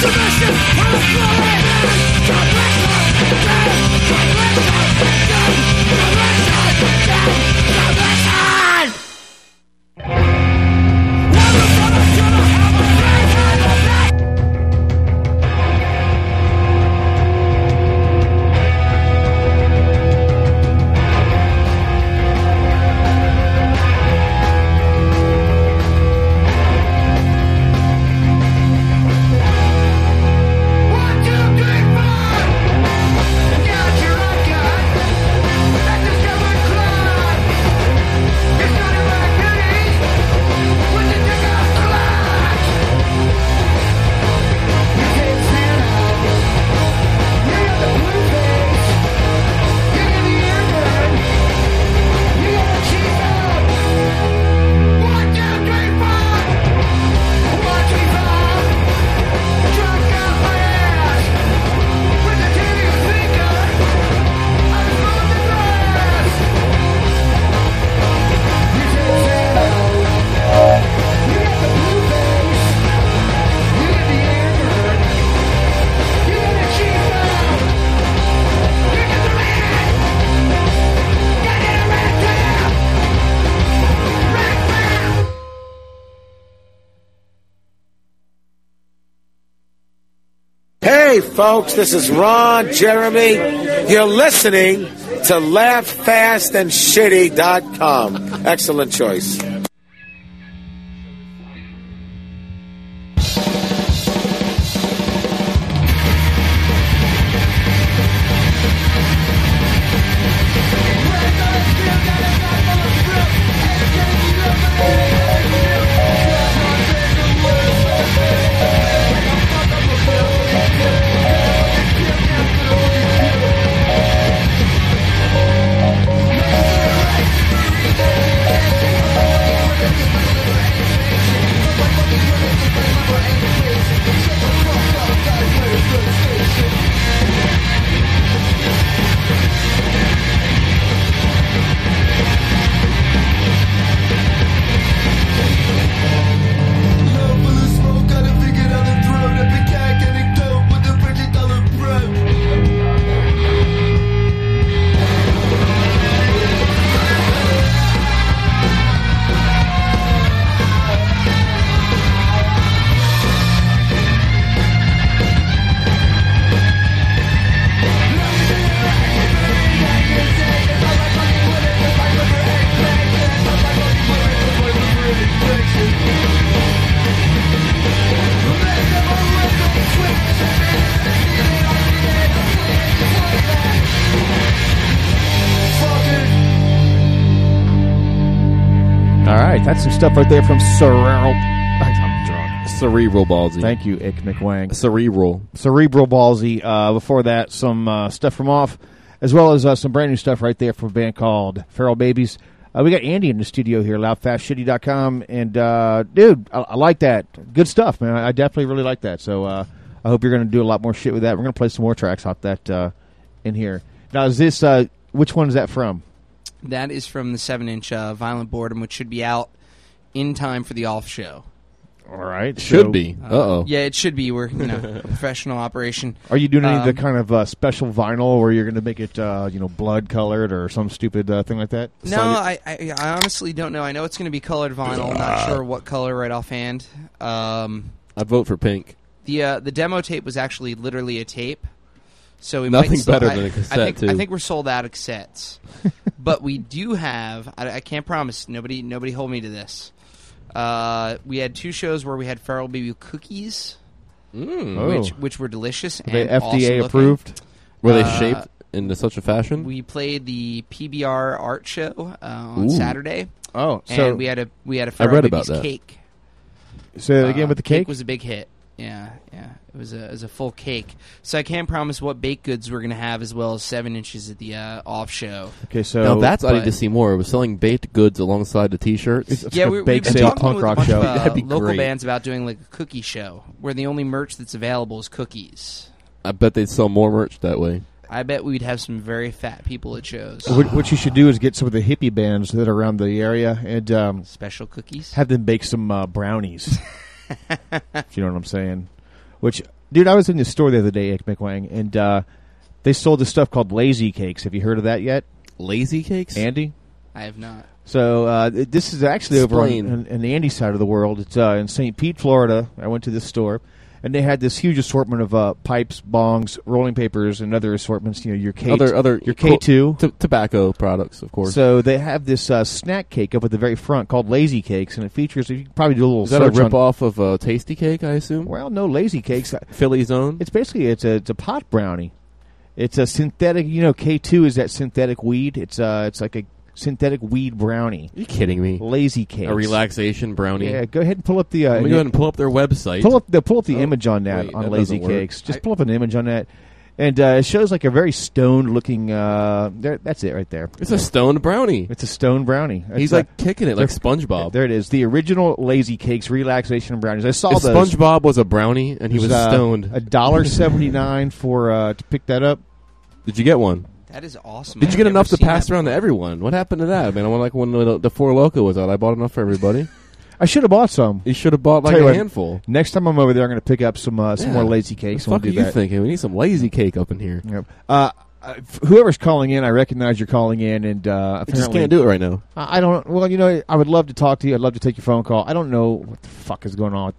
Sebastian, I'm a bullet! God bless Folks, this is Ron Jeremy. You're listening to LaughFastAndShitty.com. Excellent choice. Some stuff right there from Sorrel. I'm drunk. Cerebral Ballzy. Thank you, Ick McWang. Cerebral. Cerebral Ballzy. Uh, before that, some uh, stuff from off, as well as uh, some brand new stuff right there from a band called Feral Babies. Uh, we got Andy in the studio here, loudfastshitty.com. And, uh, dude, I, I like that. Good stuff, man. I, I definitely really like that. So uh, I hope you're going to do a lot more shit with that. We're going to play some more tracks off that uh, in here. Now, is this, uh, which one is that from? That is from the seven inch uh, Violent Boredom, which should be out in time for the off show. All right. Should so- be. Uh-oh. Yeah, it should be. We're you know a <laughs> professional operation. Are you doing any of the Um, kind of uh, special vinyl where you're going to make it, uh, you know, blood colored or some stupid uh, thing like that? No, I, I I honestly don't know. I know it's going to be colored vinyl. I'm not sure what color right offhand. Um, I vote for pink. the uh, the demo tape was actually literally a tape, so we Nothing might still- better I- than a I cassette, think, too. I think we're sold out of cassettes, <laughs> but we do have. I, I can't promise. Nobody nobody hold me to this. Uh, we had two shows where we had Feral Baby cookies, Mm. which which were delicious Are they and awesome FDA looking. approved? Were they Uh, shaped into such a fashion? We played the PBR art show uh, on Ooh. Saturday. Oh, and so- we had a we had a Feral read about Babies that. cake. Say that again Uh, with the cake? was a big hit. Yeah, yeah. It was a it was a full cake. So I can't promise what baked goods we're gonna have, as well as seven inches at the uh, off show. Okay, so now that's I need to see more. It was selling baked goods alongside the T-shirts. yeah, we, we've bake been sale talking punk with rock a bunch show. of uh, be local great. bands about doing like a cookie show, where the only merch that's available is cookies. I bet they'd sell more merch that way. I bet we'd have some very fat people at shows. What, what you should do is get some of the hippie bands that are around the area and um, Special cookies. have them bake some uh, brownies. <laughs> if you know what I'm saying. Which, dude, I was in the store the other day, Ick McWang, and uh, they sold this stuff called lazy cakes. Have you heard of that yet, Lazy cakes? Andy? I have not. So uh, this is actually over on, on, on the Andy side of the world. It's uh, in St. Pete, Florida. I went to this store, and they had this huge assortment of uh, pipes, bongs, rolling papers, and other assortments. You know, your K, other other your K two. tobacco products, of course. So they have this uh, snack cake up at the very front called Lazy Cakes, and it features. You can probably do a little Is that a rip off of uh, Tastykake? I assume. Well, no Lazy Cakes. Philly's own. It's basically it's a it's a pot brownie. It's a synthetic. You know, K two is that synthetic weed. It's uh it's like a synthetic weed brownie. Are you kidding me? Lazy Cakes. A relaxation brownie. Yeah, go ahead and pull up the. Uh, Let me go ahead and pull up their website. Pull up the pull up the Oh, image on that wait, on that Lazy doesn't work. Cakes. Just pull up an image on that, and uh, it shows like a very stoned looking. Uh, there, that's it right there. It's a stoned brownie. It's a stoned brownie. He's It's, uh, like kicking it like SpongeBob. There it is. The original Lazy Cakes relaxation brownies. I saw If those. SpongeBob was a brownie and he was uh, stoned, A dollar seventy nine for uh, to pick that up. did you get one? That is awesome. Did you I've get never enough to seen pass that around to everyone? What happened to that, man? I went like when the, the Four Loco was out, I bought enough for everybody. <laughs> I should have bought some. You should have bought like Tell you a what, handful. Next time I'm over there, I'm going to pick up some uh, some Yeah. more lazy cakes. The and fuck we'll are do you that. thinking? We need some lazy cake up in here. Yep. Uh, uh, f- whoever's calling in, I recognize you're calling in, and uh, I just apparently can't do it right now. I I don't. Well, you know, I would love to talk to you. I'd love to take your phone call. I don't know what the fuck is going on.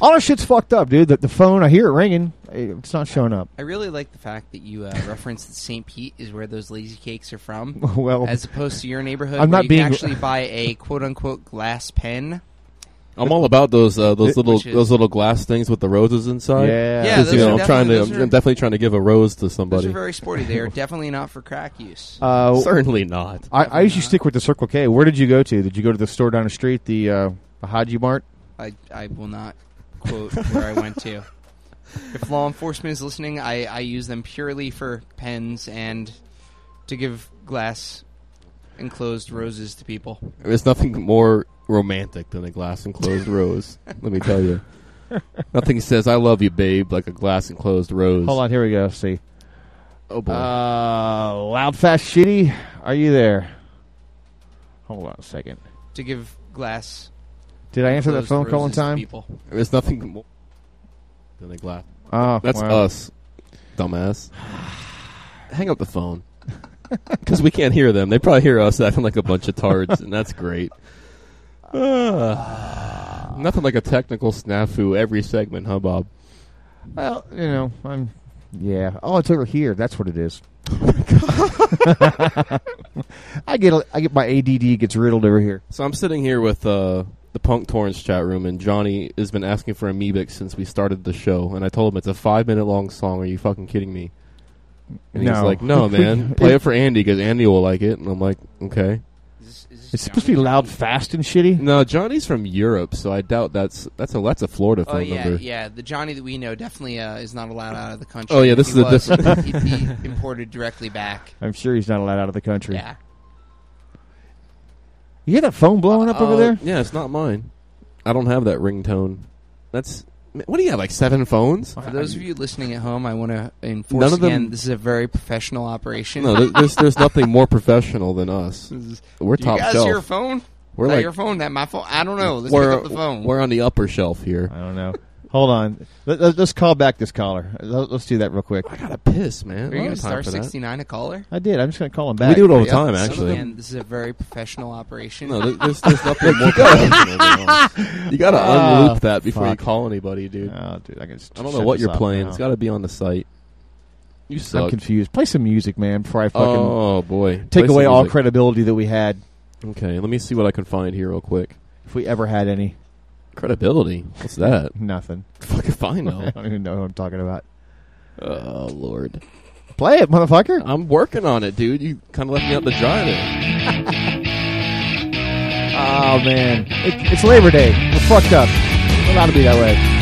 All our shit's fucked up, dude. The, the phone, I hear it ringing. It's not showing up. I really like the fact that you uh, referenced that St. Pete is where those lazy cakes are from. <laughs> Well, as opposed to your neighborhood, I'm where not you being- can actually <laughs> buy a quote unquote glass pen. I'm all about those uh, those It- little is- those little glass things with the roses inside. Yeah. Yeah, 'Cause, those you know, I'm trying to. definitely- I'm, definitely trying to give a rose to somebody. Those are very sporty. They are <laughs> definitely not for crack use. Uh, Certainly not. I, I usually stick with the Circle K. Where did you go to? Did you go to the store down the street, the uh, the Haji Mart? I, I will not quote where I went to. <laughs> If law enforcement is listening, I, I use them purely for pens and to give glass enclosed roses to people. There's nothing more romantic than a glass enclosed <laughs> rose. Let me tell you. Nothing says "I love you, babe" like a glass enclosed rose. Hold on, here we go. See. Oh boy. Uh, loud, fast, shitty. Are you there? Hold on a second. To give glass. Did I answer that phone call in time? People. There's nothing more than a glass. Oh, That's wow. us, dumbass. <sighs> Hang up the phone <laughs> because we can't hear them. They probably hear us acting like a bunch of tards, and that's great. Uh, <sighs> nothing like a technical snafu every segment, huh, Bob? Well, you know, I'm. Yeah. Oh, it's over here. That's what it is. <laughs> <laughs> I get a- I get my ADD gets riddled over here. So I'm sitting here with uh, the Punk Torrents chat room, and Johnny has been asking for Amoebix since we started the show, and I told him it's a five minute long song. Are you fucking kidding me? And he's like, "No, <laughs> man, <laughs> play it for Andy because Andy will like it." And I'm like, "Okay." It's supposed to be loud, fast, and shitty. No, Johnny's from Europe, so I doubt that's that's a that's a Florida Oh phone yeah, number. yeah. The Johnny that we know definitely uh, is not allowed out of the country. Oh, yeah, this he is a was, different- He'd be imported directly back. I'm sure he's not allowed out of the country. Yeah. You hear that phone blowing up over Uh, there? Yeah, it's not mine. I don't have that ringtone. That's what do you have? Like seven phones? For those of you listening at home, I want to enforce None of them- again. This is a very professional operation. No, there's there's nothing more professional than us. <laughs> We're Do you top guys shelf. hear a phone? We're Is that like your phone. That my phone. I don't know. Let's pick up the phone. We're on the upper shelf here. I don't know. Hold on. Let, let, us call back this caller. Let, us do that real quick. I gotta piss, man. Are you going to star sixty nine a caller? I did. I'm just going to call him back. We do it all the Yep. time, So actually. again, this is a very professional operation. No, there- there's, there's nothing more <laughs> professional than. You got to Ah, unloop that before fuck. you call anybody, dude. Oh, dude, I, can I don't know what you're playing. now. It's got to be on the site. You suck. I'm confused. Play some music, man, before I fucking Oh boy, take Play away all credibility that we had, Okay, let me see what I can find here real quick. if we ever had any. Credibility? What's that? Nothing. Fuck if I. I don't even know what I'm talking about. Oh lord. Play it, motherfucker. I'm working on it, dude. You kind of left me out to dry there. <laughs> Oh man, it, it's Labor Day. We're fucked up. We're allowed to be that way.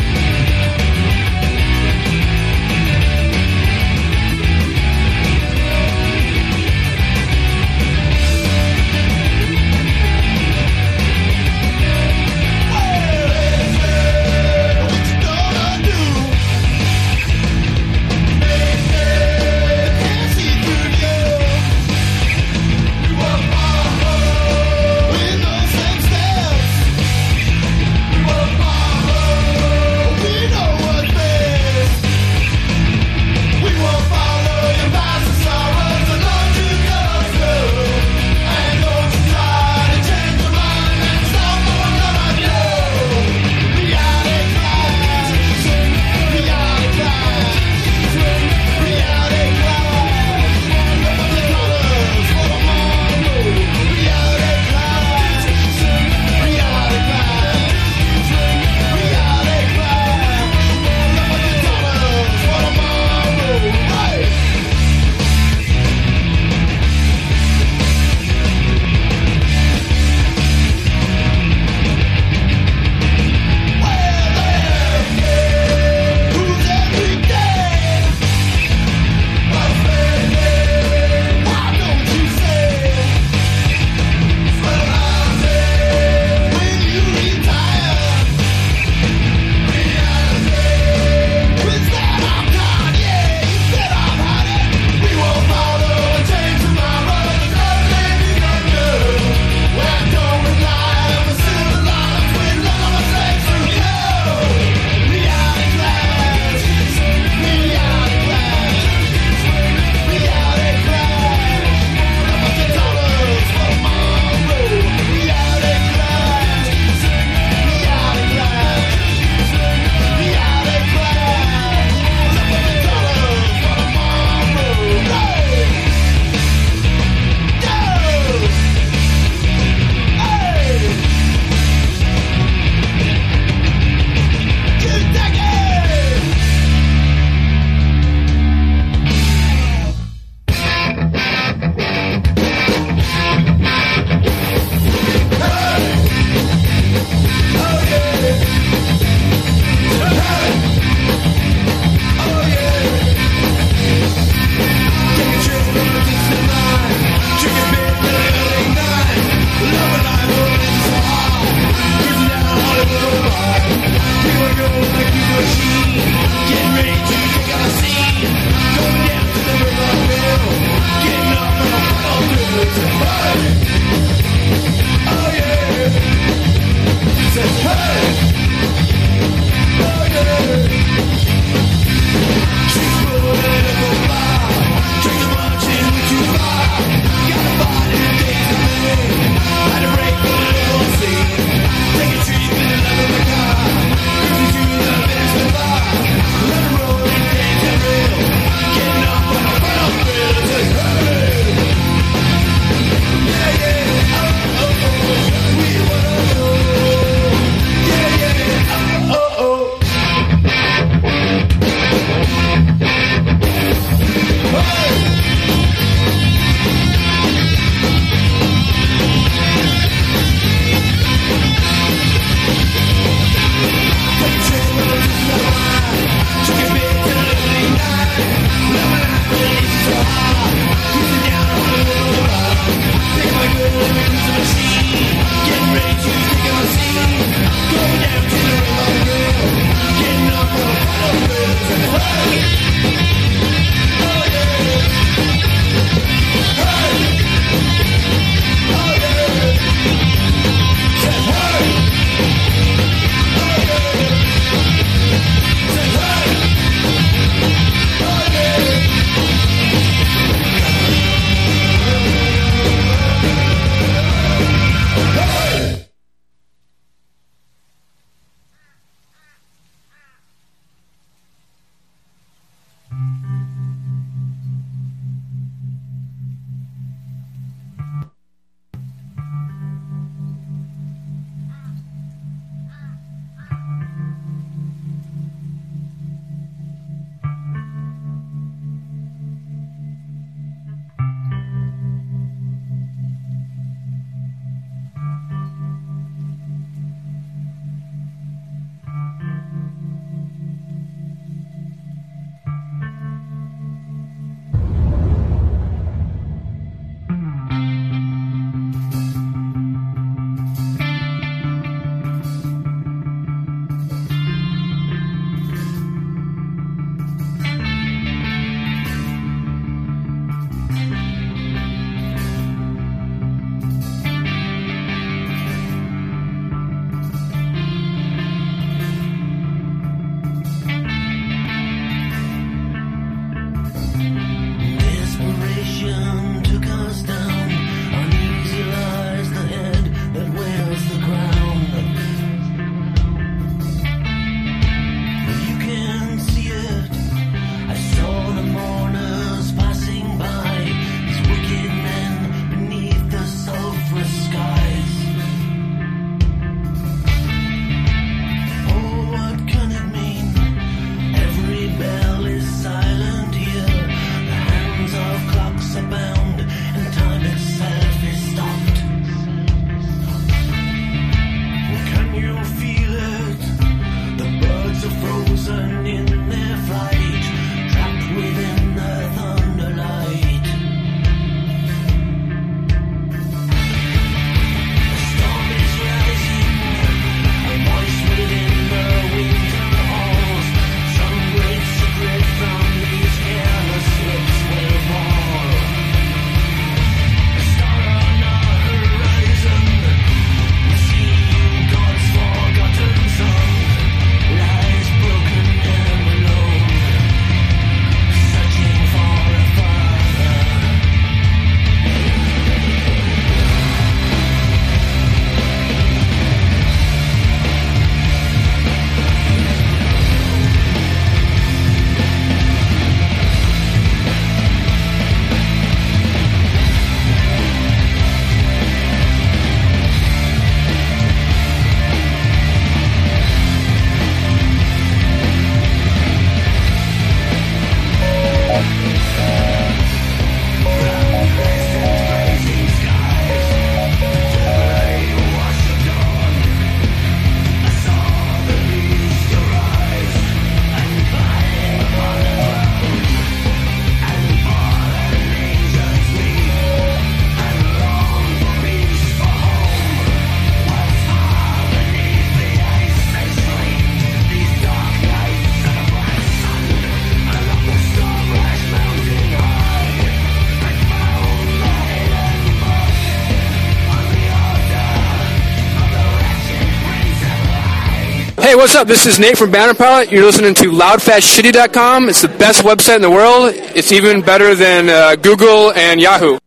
Hey, what's up? This is Nate from Banner Pilot. You're listening to loudfastshitty.com. It's the best website in the world. It's even better than uh, Google and Yahoo.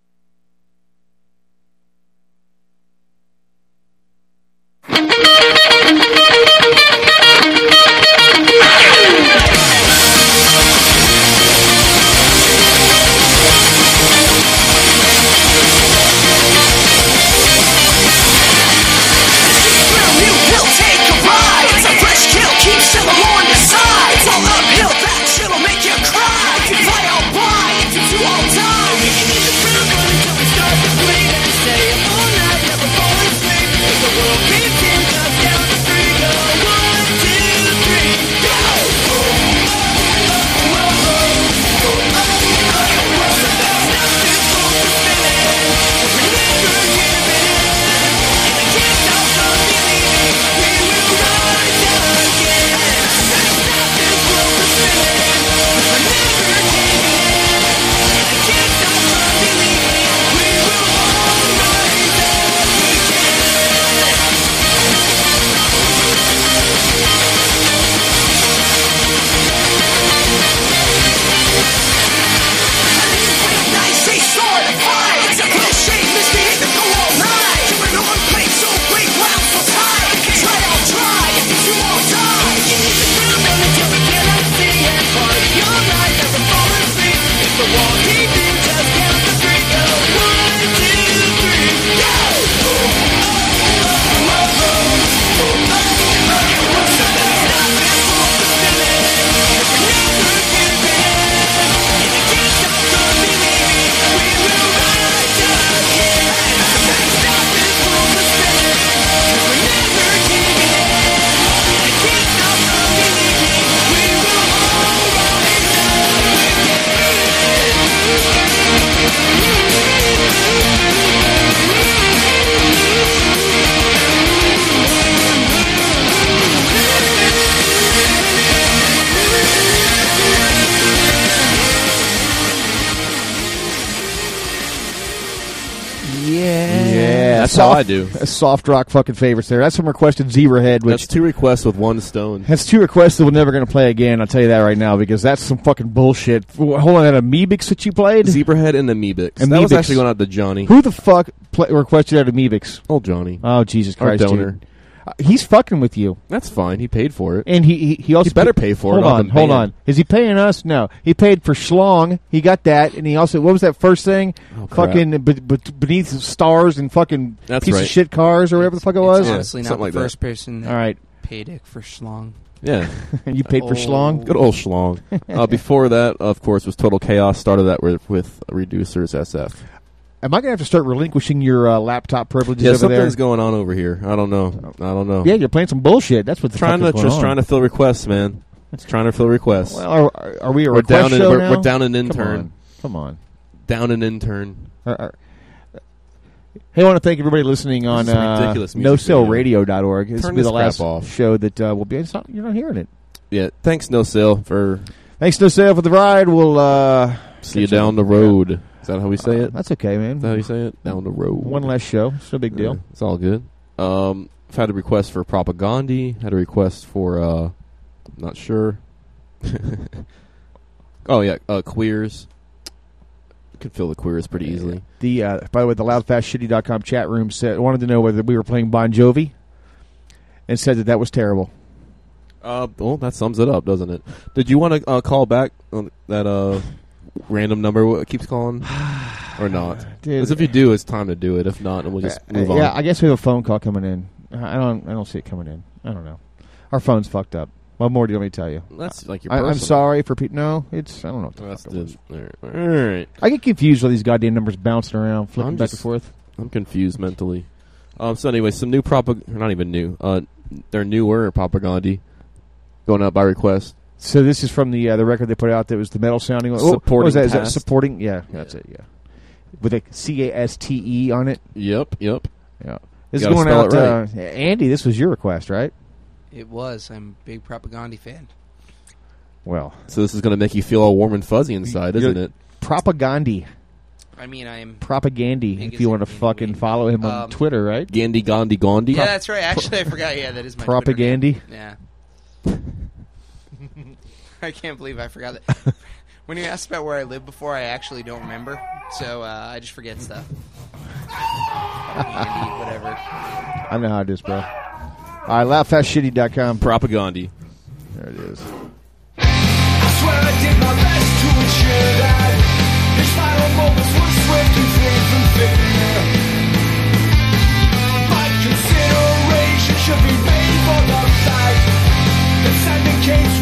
How I do. A <laughs> soft rock fucking favorites there. That's some requested Zebrahead, which That's two requests with one stone. That's two requests that we're never going to play again. I'll tell you that right now because that's some fucking bullshit. Hold on, that Amoebix that you played? Zebrahead and Amoebix. That was actually going out to Johnny. Who the fuck requested that Amoebix? Old Johnny. Oh Jesus Our Christ, donor. dude. Uh, he's fucking with you. That's fine. He paid for it. And he he, he also He better pay for hold it. off on, the hold on. Is he paying us? No, he paid for Schlong. He got that, and he also what was that first thing? Oh, fucking be, be, beneath stars and fucking That's piece right. of shit cars or whatever the fuck it It's was. honestly not something the like that. first person that All right, paid it for Schlong. Yeah. <laughs> you paid for Oh. Schlong. Good old schlong. <laughs> uh, before that, of course, was Total Chaos. Started that with, with Reducers SF. Am I gonna have to start relinquishing your uh, laptop privileges Yeah, over there? something's going on over here. I don't know. I don't know. Yeah, you're playing some bullshit. That's what the trying to just going trying to fill requests, man. It's trying to fill requests. Well, are, are we a we're request down. An, show we're, now? we're down an Come intern. on. Come on. Down an intern. Are- Hey, I want to thank everybody listening on uh, NoSellRadio.org. This will be the last off. show that uh, will be. It's not, you're not hearing it. Yeah. Thanks, No Sale, for Thanks, No Sale, for the ride. We'll uh, see you down the road. Is that how we say it? That's okay, man. Is that how you say it? Down the road. One last show. It's no big deal. Yeah, it's all good. Um, I've had a request for Propaganda. Had a request for uh, not sure. <laughs> oh yeah, uh, queers. Can fill the queers pretty easily. The uh, by the way, the loudfastshitty.com chat room said wanted to know whether we were playing Bon Jovi, and said that that was terrible. Uh, well, that sums it up, doesn't it? Did you want to uh, call back on that uh random number what keeps calling, <sighs> or not? Dude. Because if you do, it's time to do it. If not, we'll just Uh, move uh, on. Yeah, I guess we have a phone call coming in. I don't. I don't see it coming in. I don't know. Our phone's fucked up. What more do you want me to tell you? That's like your I, I'm personal. sorry for people. No, it's I don't know. What the That's fuck it was. the, all right. I get confused with these goddamn numbers bouncing around, flipping I'm back just- and forth. I'm confused mentally. Um, so anyway, some new propaganda. Not even new. Uh, they're newer propaganda. Going out by request. So this is from the uh, the record they put out that was the metal sounding. one. What- what was that? Is that Past. supporting? Yeah, that's it. Yeah, with a C A S T E on it. Yep, yep. Yeah. This is going out. it right. Uh, Andy, this was your request, right? It was. I'm a big Propagandhi fan. Well, So this is going to make you feel all warm and fuzzy inside, isn't it? Propagandhi. I mean, I'm. Propagandy. If you want to fucking Andy. follow him on Um, Twitter, right? Gandhi, Gandhi, Gandhi. Yeah, that's right. Actually, I forgot. Yeah, that is my Twitter Propagandy. Yeah. <laughs> I can't believe I forgot that. <laughs> when you asked about where I lived before, I actually don't remember. So uh, I just forget stuff. Andy, whatever. I know how it is, bro. All right, laughfastshitty.com. Propagandhi. There it is. I swear I did my best to ensure that these final moments were swiftly free from fear. My consideration should be made for the fact that Simon Case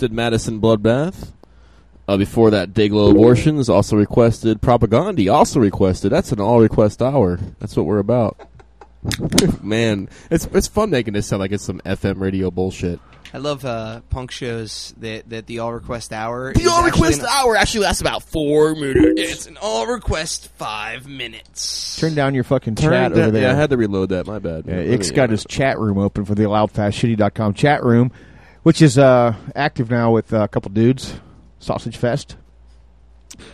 requested Madison Bloodbath. Uh, before that, Dayglo Abortions also requested Propagandhi. Also requested. That's an all request hour. That's what we're about. <laughs> Man, it's it's fun making this sound like it's some FM radio bullshit. I love uh, punk shows that that the all request hour. The is all request an- hour actually lasts about four minutes. It's an all request five minutes. Turn down your fucking Turn chat that- over there. Yeah, I had to reload that. My bad. Yeah, Let Ix got his chat room open for the loudfastshitty.com chat room, which is uh, active now with uh, a couple dudes. Sausage Fest.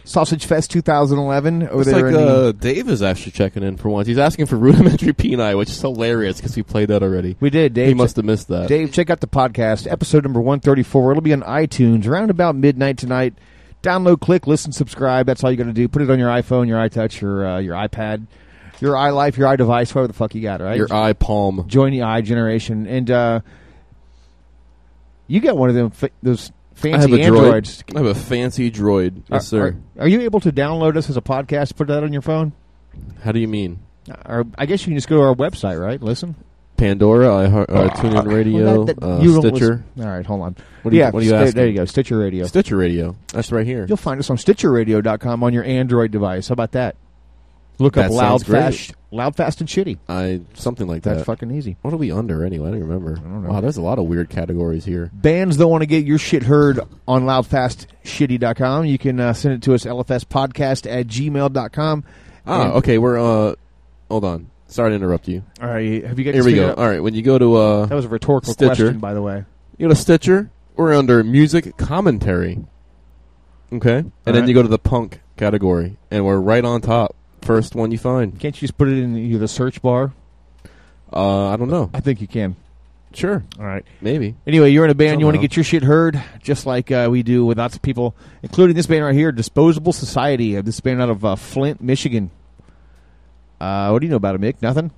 Sausage Fest 2011 over Looks there like uh, Dave is actually checking in for once. He's asking for <laughs> rudimentary peni, which is hilarious because we played that already. We did. Dave He must have missed that. Dave, check out the podcast, episode number 134. It'll be on iTunes around about midnight tonight. Download, click, listen, subscribe. That's all you got to do. Put it on your iPhone, your iTouch, your uh, your iPad, your iLife, your iDevice, whatever the fuck you got, right? Your iPalm. Join the iGeneration. And uh, you got one of them fa- those I have fancy a Androids. droid. I have a fancy droid. Yes, Are- sir. Are, are you able to download us as a podcast, put that on your phone? How do you mean? Or I guess you can just go to our website, right? Listen. Pandora, I, uh, TuneIn Well, Radio, that- that- uh, Stitcher. All right, hold on. What do you, yeah, what are you asking? there you go, Stitcher Radio. Stitcher Radio. That's right here. You'll find us on StitcherRadio.com on your Android device. How about that? Look That up loud, fast, loud, fast, and shitty. I something like That's that. fucking easy. What are we under anyway? I don't remember. I don't know. Wow, there's a lot of weird categories here. Bands that want to get your shit heard on loudfastshitty.com. You can uh, send it to us, lfspodcast at gmail.com. Ah, okay. We're uh, hold on. Sorry to interrupt you. All right, have you got Here we go. All right, when you go to uh, That was a rhetorical Stitcher, question, by the way. You go to Stitcher. We're under music commentary. Okay, and then right. you go to the punk category, and we're right on top. First one you find. Can't you just put it in the, the search bar? Uh, I don't know. I think you can. Sure. All right. Maybe. Anyway, you're in a band. You want to get your shit heard, just like uh, we do with lots of people, including this band right here, Disposable Society. Uh, this band out of uh, Flint, Michigan. Uh, what do you know about it, Mick? Nothing.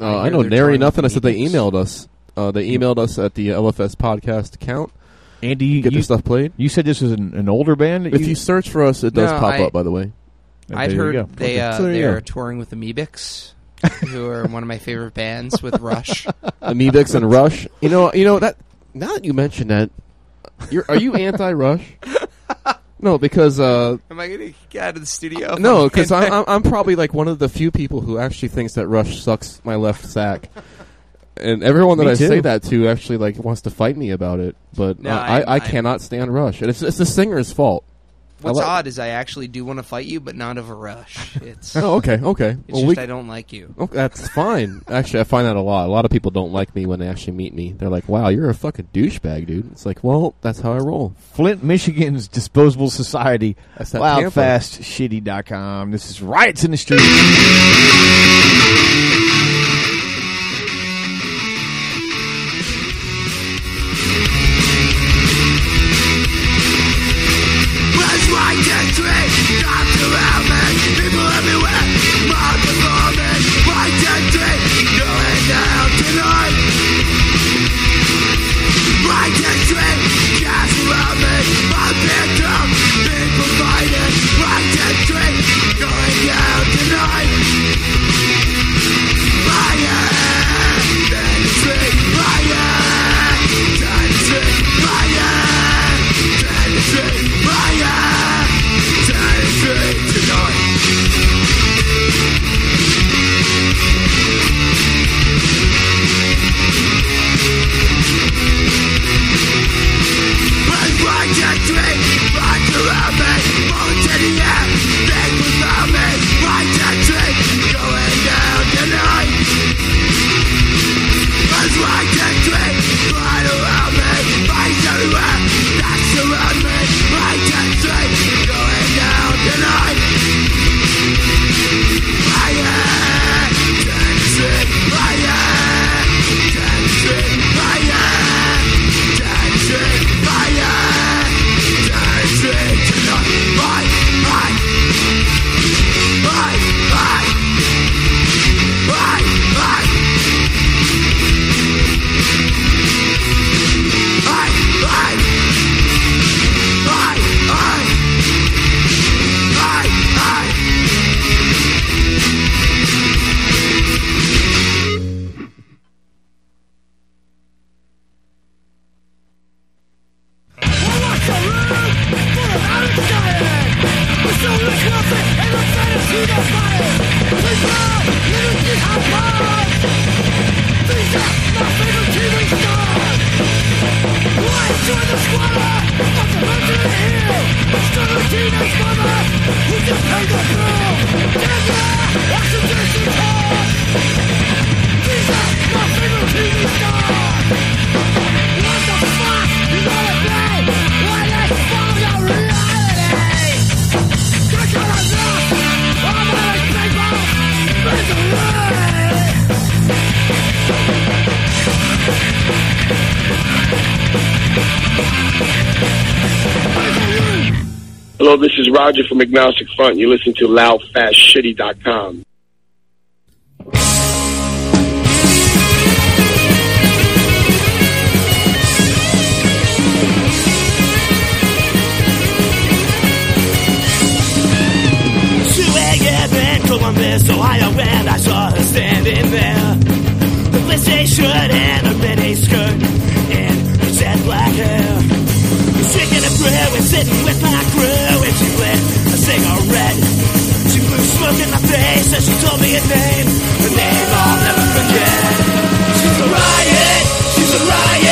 Uh, I hear know nary nothing. I said they emailed us. Uh, they emailed us at the LFS podcast account. Andy, you, Get you, their stuff played. you said this was an, an older band. that If you search for us, it does No, pop I- up. By the way, I'd There heard they uh, so they're touring with Amoebix, <laughs> who are one of my favorite bands with Rush. Amoebix and Rush. You know, you know that. Now that you mention that, you're, are you <laughs> anti-Rush? no, <laughs> because uh, Am I going to get out of the studio? no, because I'm, I'm I'm probably like one of the few people who actually thinks that Rush sucks my left sack. And everyone that Me I too. say that to actually like wants to fight me about it, but No, uh, I- I, I, I- cannot stand Rush, and it's it's the singer's fault. What's I like- odd is I actually do want to fight you, but not of a Rush. <laughs> It's Oh, okay, okay. It's Well, just we- I don't like you. Okay, that's fine. Actually, I find that a lot. A lot of people don't like me when they actually meet me. They're like, "Wow, you're a fucking douchebag, dude." It's like, well, that's how I roll. Flint, Michigan's Disposable Society. That's that Tampa. Loudfastshitty.com. This is Riots in the Street. <laughs> is Roger from Agnostic Front. You listen to loudfastshitty.com. Columbus, Ohio, and I saw her standing there. The blistered shirt and a mini skirt and her jet black hair. Drinking a brew and sitting with my crew, smoke in my face as she told me her name, her name I'll never forget. She's a riot, she's a riot,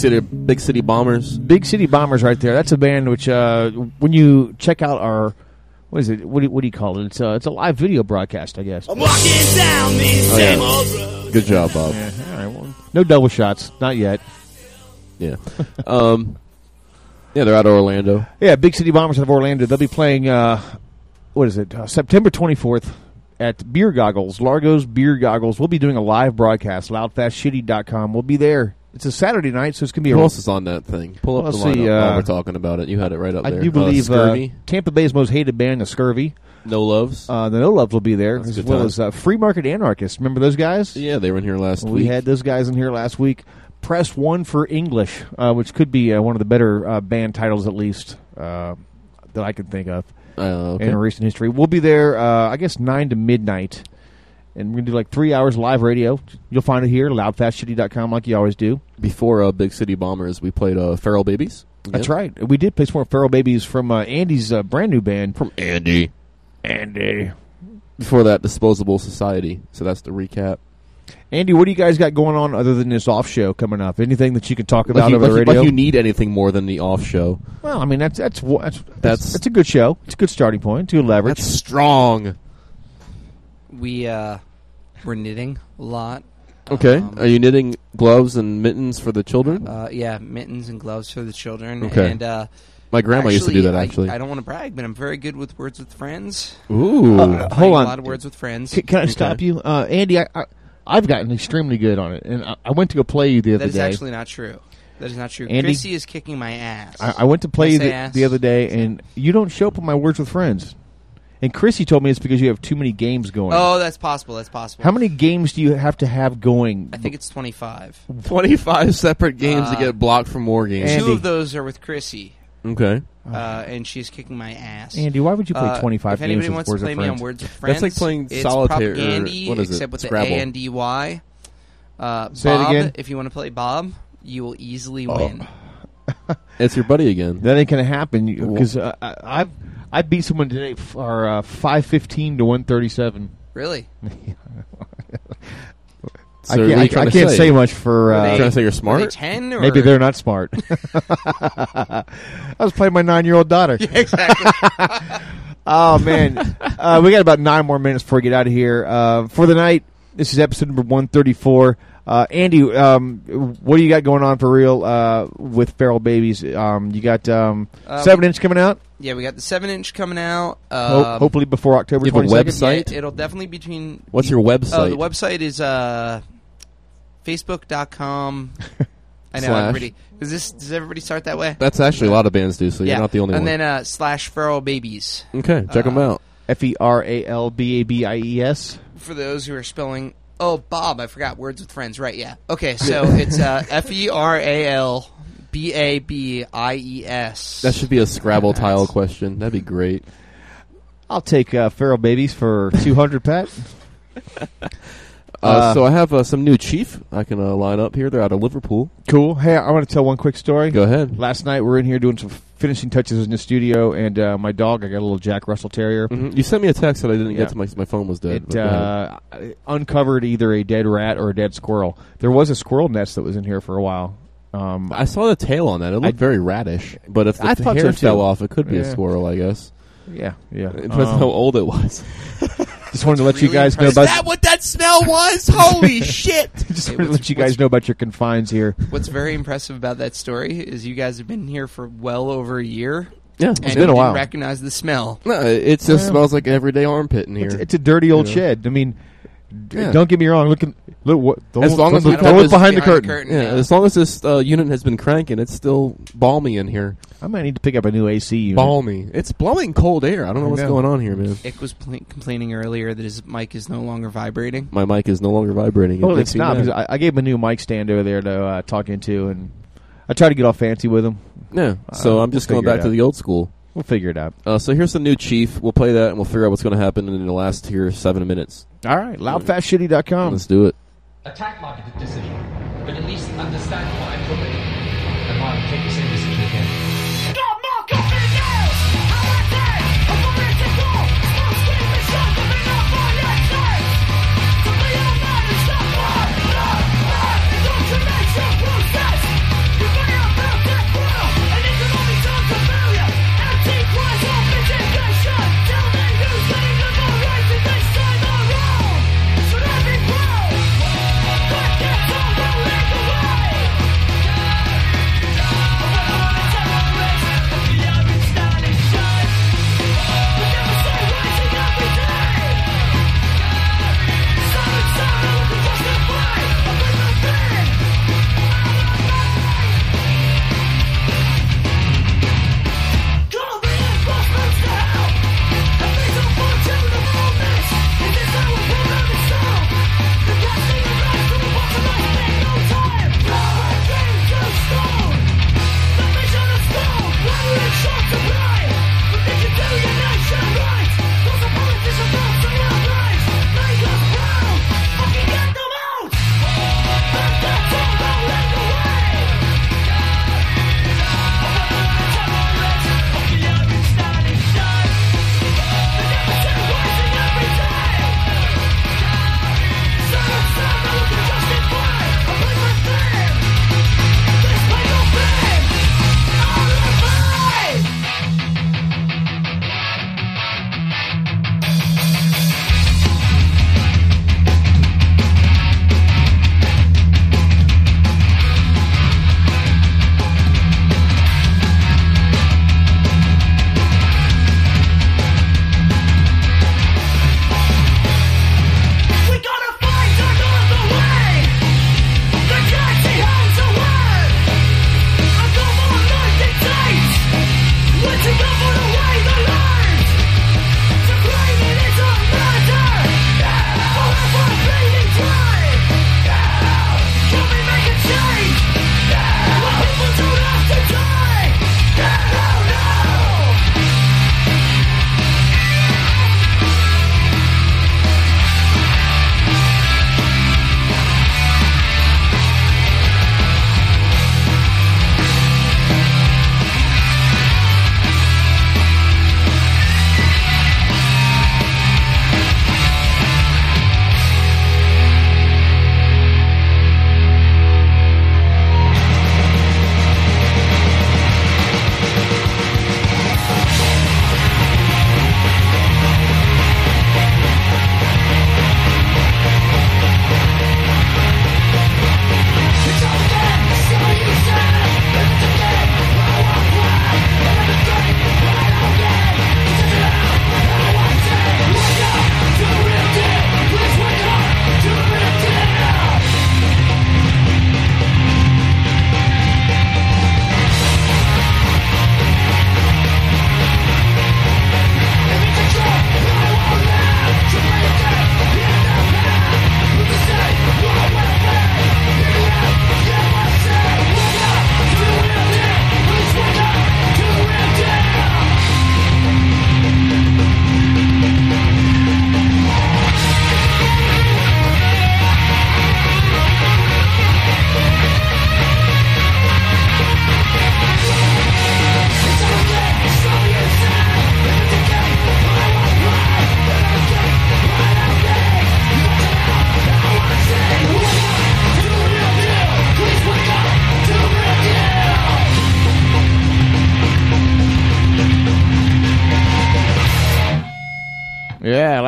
city, big city bombers. Big City Bombers, right there. That's a band which, uh, when you check out our, what is it? What do, what do you call it? It's a, it's a live video broadcast, I guess. I'm walking down these Oh, same yeah. old roads. Good job, Bob. Yeah, all right, well, no double shots, not yet. Yeah. um, yeah, they're out of Orlando. Yeah, Big City Bombers out of Orlando. They'll be playing, uh, what is it, uh, September 24th at Beer Goggles, Largo's Beer Goggles. We'll be doing a live broadcast, loudfastshitty.com. We'll be there. It's a Saturday night, so it's going to be Who a else is on that thing? Pull up Well, the let's see, lineup uh, while we're talking about it. You had it right up I there. do believe uh, uh, Tampa Bay's most hated band, the Scurvy. No Loves. Uh, the No Loves will be there, That's as well time. as uh, Free Market Anarchists. Remember those guys? yeah, they were in here last we week. We had those guys in here last week. Press One for English, uh, which could be uh, one of the better uh, band titles, at least, uh, that I can think of Uh, okay. in recent history. We'll be there, uh, I guess, 9 to midnight. And we're going to do like three hours live radio. You'll find it here, loudfastshitty.com, like you always do. Before uh, Big City Bombers, we played uh, Feral Babies. That's right. We did play some more Feral Babies from uh, Andy's uh, brand new band. From Andy. Andy. Before that, Disposable Society. So that's the recap. Andy, what do you guys got going on other than this off show coming up? Anything that you can talk Like about you, over like, the you, radio? like you need anything more than the off show. well, I mean that's that's that's that's, That's- that's a good show. It's a good starting point. It's a good leverage. That's strong. We uh, we're knitting a lot. Okay. Um, Are you knitting gloves and mittens for the children? Uh, yeah, mittens and gloves for the children. Okay. And uh, My grandma used to do that, actually. I, don't want to brag, but I'm very good with words with friends. Ooh. Uh, hold on. A lot of words with friends. Can, can I Okay. stop you, uh, Andy? I, I I've gotten extremely good on it, and I, I went to go play you the other day. That is day. actually not true. That is not true. Andy? Chrissy is kicking my ass. I, I went to play you the, the other day, and you don't show up on my words with friends. And Chrissy told me it's because you have too many games going. Oh, that's possible. That's possible. How many games do you have to have going? I think it's 25. 25 separate games to Uh, get blocked from more games. Andy. Two of those are with Chrissy. Okay. Uh, and she's kicking my ass. Andy, why would you play Uh, 25 If anybody games with wants to play me on Friends? Words with That's like playing it's solitaire or- Propagandy, what is it? except with Scrabble. the A N D Y. Uh, Say it again. if you want to play Bob, you will easily Oh. win. <laughs> It's your buddy again. That ain't gonna happen because uh, I've I beat someone today for uh, five fifteen to one thirty seven. Really? <laughs> So I what are you can't, I, I can't say? say much for. Were Uh, they- trying to say you're smart? they 10 or Maybe they're not smart. <laughs> I was playing my nine year old daughter. <laughs> exactly. Oh man, uh, we got about nine more minutes before we get out of here uh, for the night. This is episode number one thirty four. Uh, Andy, um, what do you got going on for real uh, with Feral Babies? Um, you got um, Um, seven inch coming out. yeah, we got the seven inch coming out. Ho- Um, hopefully before October you have a twenty second. website? Yeah, it'll definitely be between. What's your website? Oh, the website is uh, facebook.com. <laughs> I know Slash. everybody. Does this? Does everybody start that way? That's actually a lot of bands do, so yeah. you're not the only and one. And then uh, slash feral babies okay, check them uh, out. F e r a l b a b i e s. for those who are spelling. Oh, Bob, I forgot words with friends. Right? Yeah. Okay, so it's uh, <laughs> F e r a l b a b i e s. That should be a Scrabble tile question. That'd be great. I'll take uh, Feral Babies for two hundred. Pat. <laughs> Uh, Uh, so I have uh, some new chief I can uh, line up here. They're out of Liverpool. Cool. Hey, I want to tell one quick story. Go ahead. Last night we're in here doing some finishing touches in the studio, and uh, my dog, I got a little Jack Russell Terrier. Mhm. You sent me a text that I didn't Yeah. get to. My my phone was dead. It uh, uncovered either a dead rat or a dead squirrel. There was a squirrel nest that was in here for a while. Um, I saw the tail on that. It looked I- very radish. But if the I hair so, fell off, it could be a squirrel, I guess. yeah, yeah. It depends Um, how old it was. <laughs> just wanted to let you really guys know impressive. that what that smell was? Holy <laughs> shit! <laughs> just Hey, wanted to let you guys know about your confines here. What's very impressive about that story is you guys have been here for well over a year. Yeah, and been a while. recognize the smell. No, it just Well- smells like everyday armpit in here. It's, it's a dirty old Yeah. shed. I mean, d- Yeah. don't get me wrong. Look, at, look what the As long as the we've whole had this behind the behind the curtain. curtain. yeah, Yeah. as long as this uh, unit has been cranking, it's still balmy in here. I might need to pick up a new AC unit. Balmy. It's blowing cold air. I don't know I what's know. going on here, man. Ick was complaining earlier that his mic is no longer vibrating. My mic is no longer vibrating. It Well, makes it's not because I, I gave him a new mic stand over there to uh, talk into, and I tried to get all fancy with him. Yeah, so Uh, I'm just going back to the old school. We'll figure it out. Uh, so here's the new chief. We'll play that and we'll figure out what's going to happen in the last here seven minutes. All right, loudfastshitty.com. Let's do it. attack market decision, but at least understand why I'm doing it. And why I'm taking the same decision again.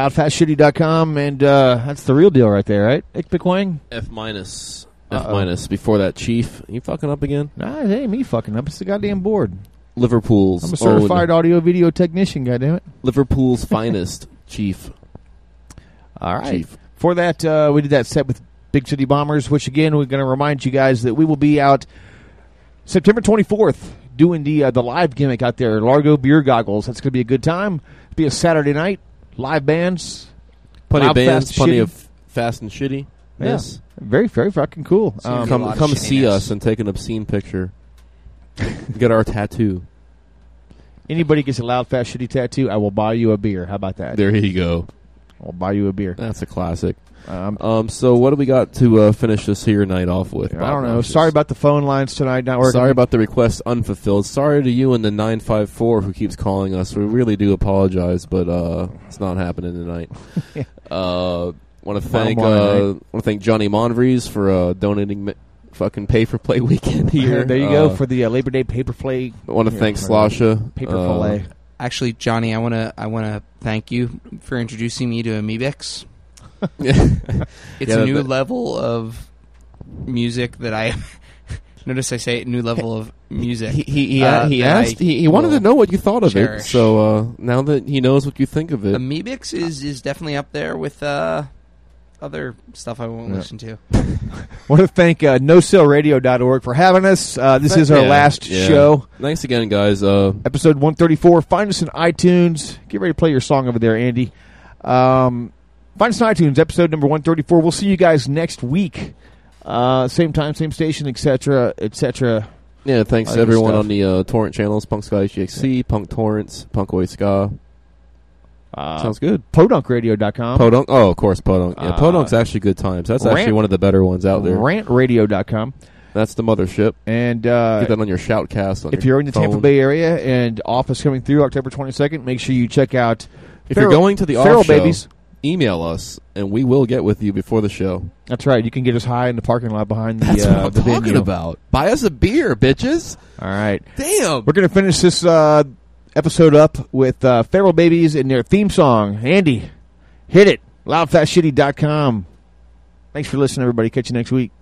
loudfastshitty.com, and uh, that's the real deal right there, right? Ick Wang? F minus. F minus. Before that, Chief. You fucking up again? Nah, it ain't me fucking up. It's the goddamn board. Liverpool's. I'm a certified own- audio video technician, goddammit. Liverpool's <laughs> finest, Chief. All right. Chief. For that, uh, we did that set with Big City Bombers, which again, we're going to remind you guys that we will be out September 24th doing the uh, the live gimmick out there, Largo Beer Goggles. That's going to be a good time. It'll be a Saturday night, live bands, Plenty loud, of bands, fast, plenty shitty. of fast and shitty. Yeah. Yes. Very, very fucking cool. Um, come come see us and take an obscene picture. Get our tattoo. Anybody gets a loud, fast, shitty tattoo, I will buy you a beer. How about that? There you go. I'll buy you a beer. That's a classic. Um, Um, so what do we got to uh, finish this here night off with? I don't know. Noxious? Sorry about the phone lines tonight not working. Sorry about the request unfulfilled. Sorry to you and the 954 who keeps calling us. We really do apologize, but uh, it's not happening tonight. <laughs> uh, want to thank uh, want to thank Johnny Monvries for uh, donating mi- fucking pay for play <laughs> weekend <laughs> here. there you go Uh, for the uh, Labor Day paper play. I want to thank Slasha. Paper uh. Actually, Johnny, I want to I want to thank you for introducing me to Amebix. Yeah. <laughs> it's Yeah, a new that- level of music that I <laughs> notice. I say it, new level of music. He he he, uh, he that I asked. He, he wanted to know what you thought of it. So uh, now that he knows what you think of it, Amebix is is definitely up there with uh, other stuff I won't Yeah. listen to. <laughs> want to thank uh, NoSaleRadio.org for having us. Uh, this is our Yeah, last yeah. show. Thanks again, guys. Uh, Episode 134. Find us in iTunes. Get ready to play your song over there, Andy. Um, find us on iTunes, episode number 134. We'll see you guys next week. Uh, same time, same station, etc., etc. Yeah, thanks to everyone on the uh, torrent channels: Punk Sky HXC, Punk Torrents, Punk Way Ska. Uh, Sounds good. PodunKRadio.com. Podunk. Oh, of course, Podunk. Yeah, Uh, Podunk's actually good times. That's actually one of the better ones out there. RantRadio.com. That's the mothership. And uh, Get that on your shoutcast. On if your you're in the Tampa. Bay area and office coming through October 22nd, make sure you check out. if Feral- you're going to the Feral off show, Babies. Email us and we will get with you before the show. That's right. You can get us high in the parking lot behind the, That's uh, what I'm the talking venue. about. Buy us a beer, bitches. All right. Damn. We're going to finish this uh, episode up with uh, Feral Babies and their theme song. Andy, hit it. Loudfastshitty.com. Thanks for listening, everybody. Catch you next week.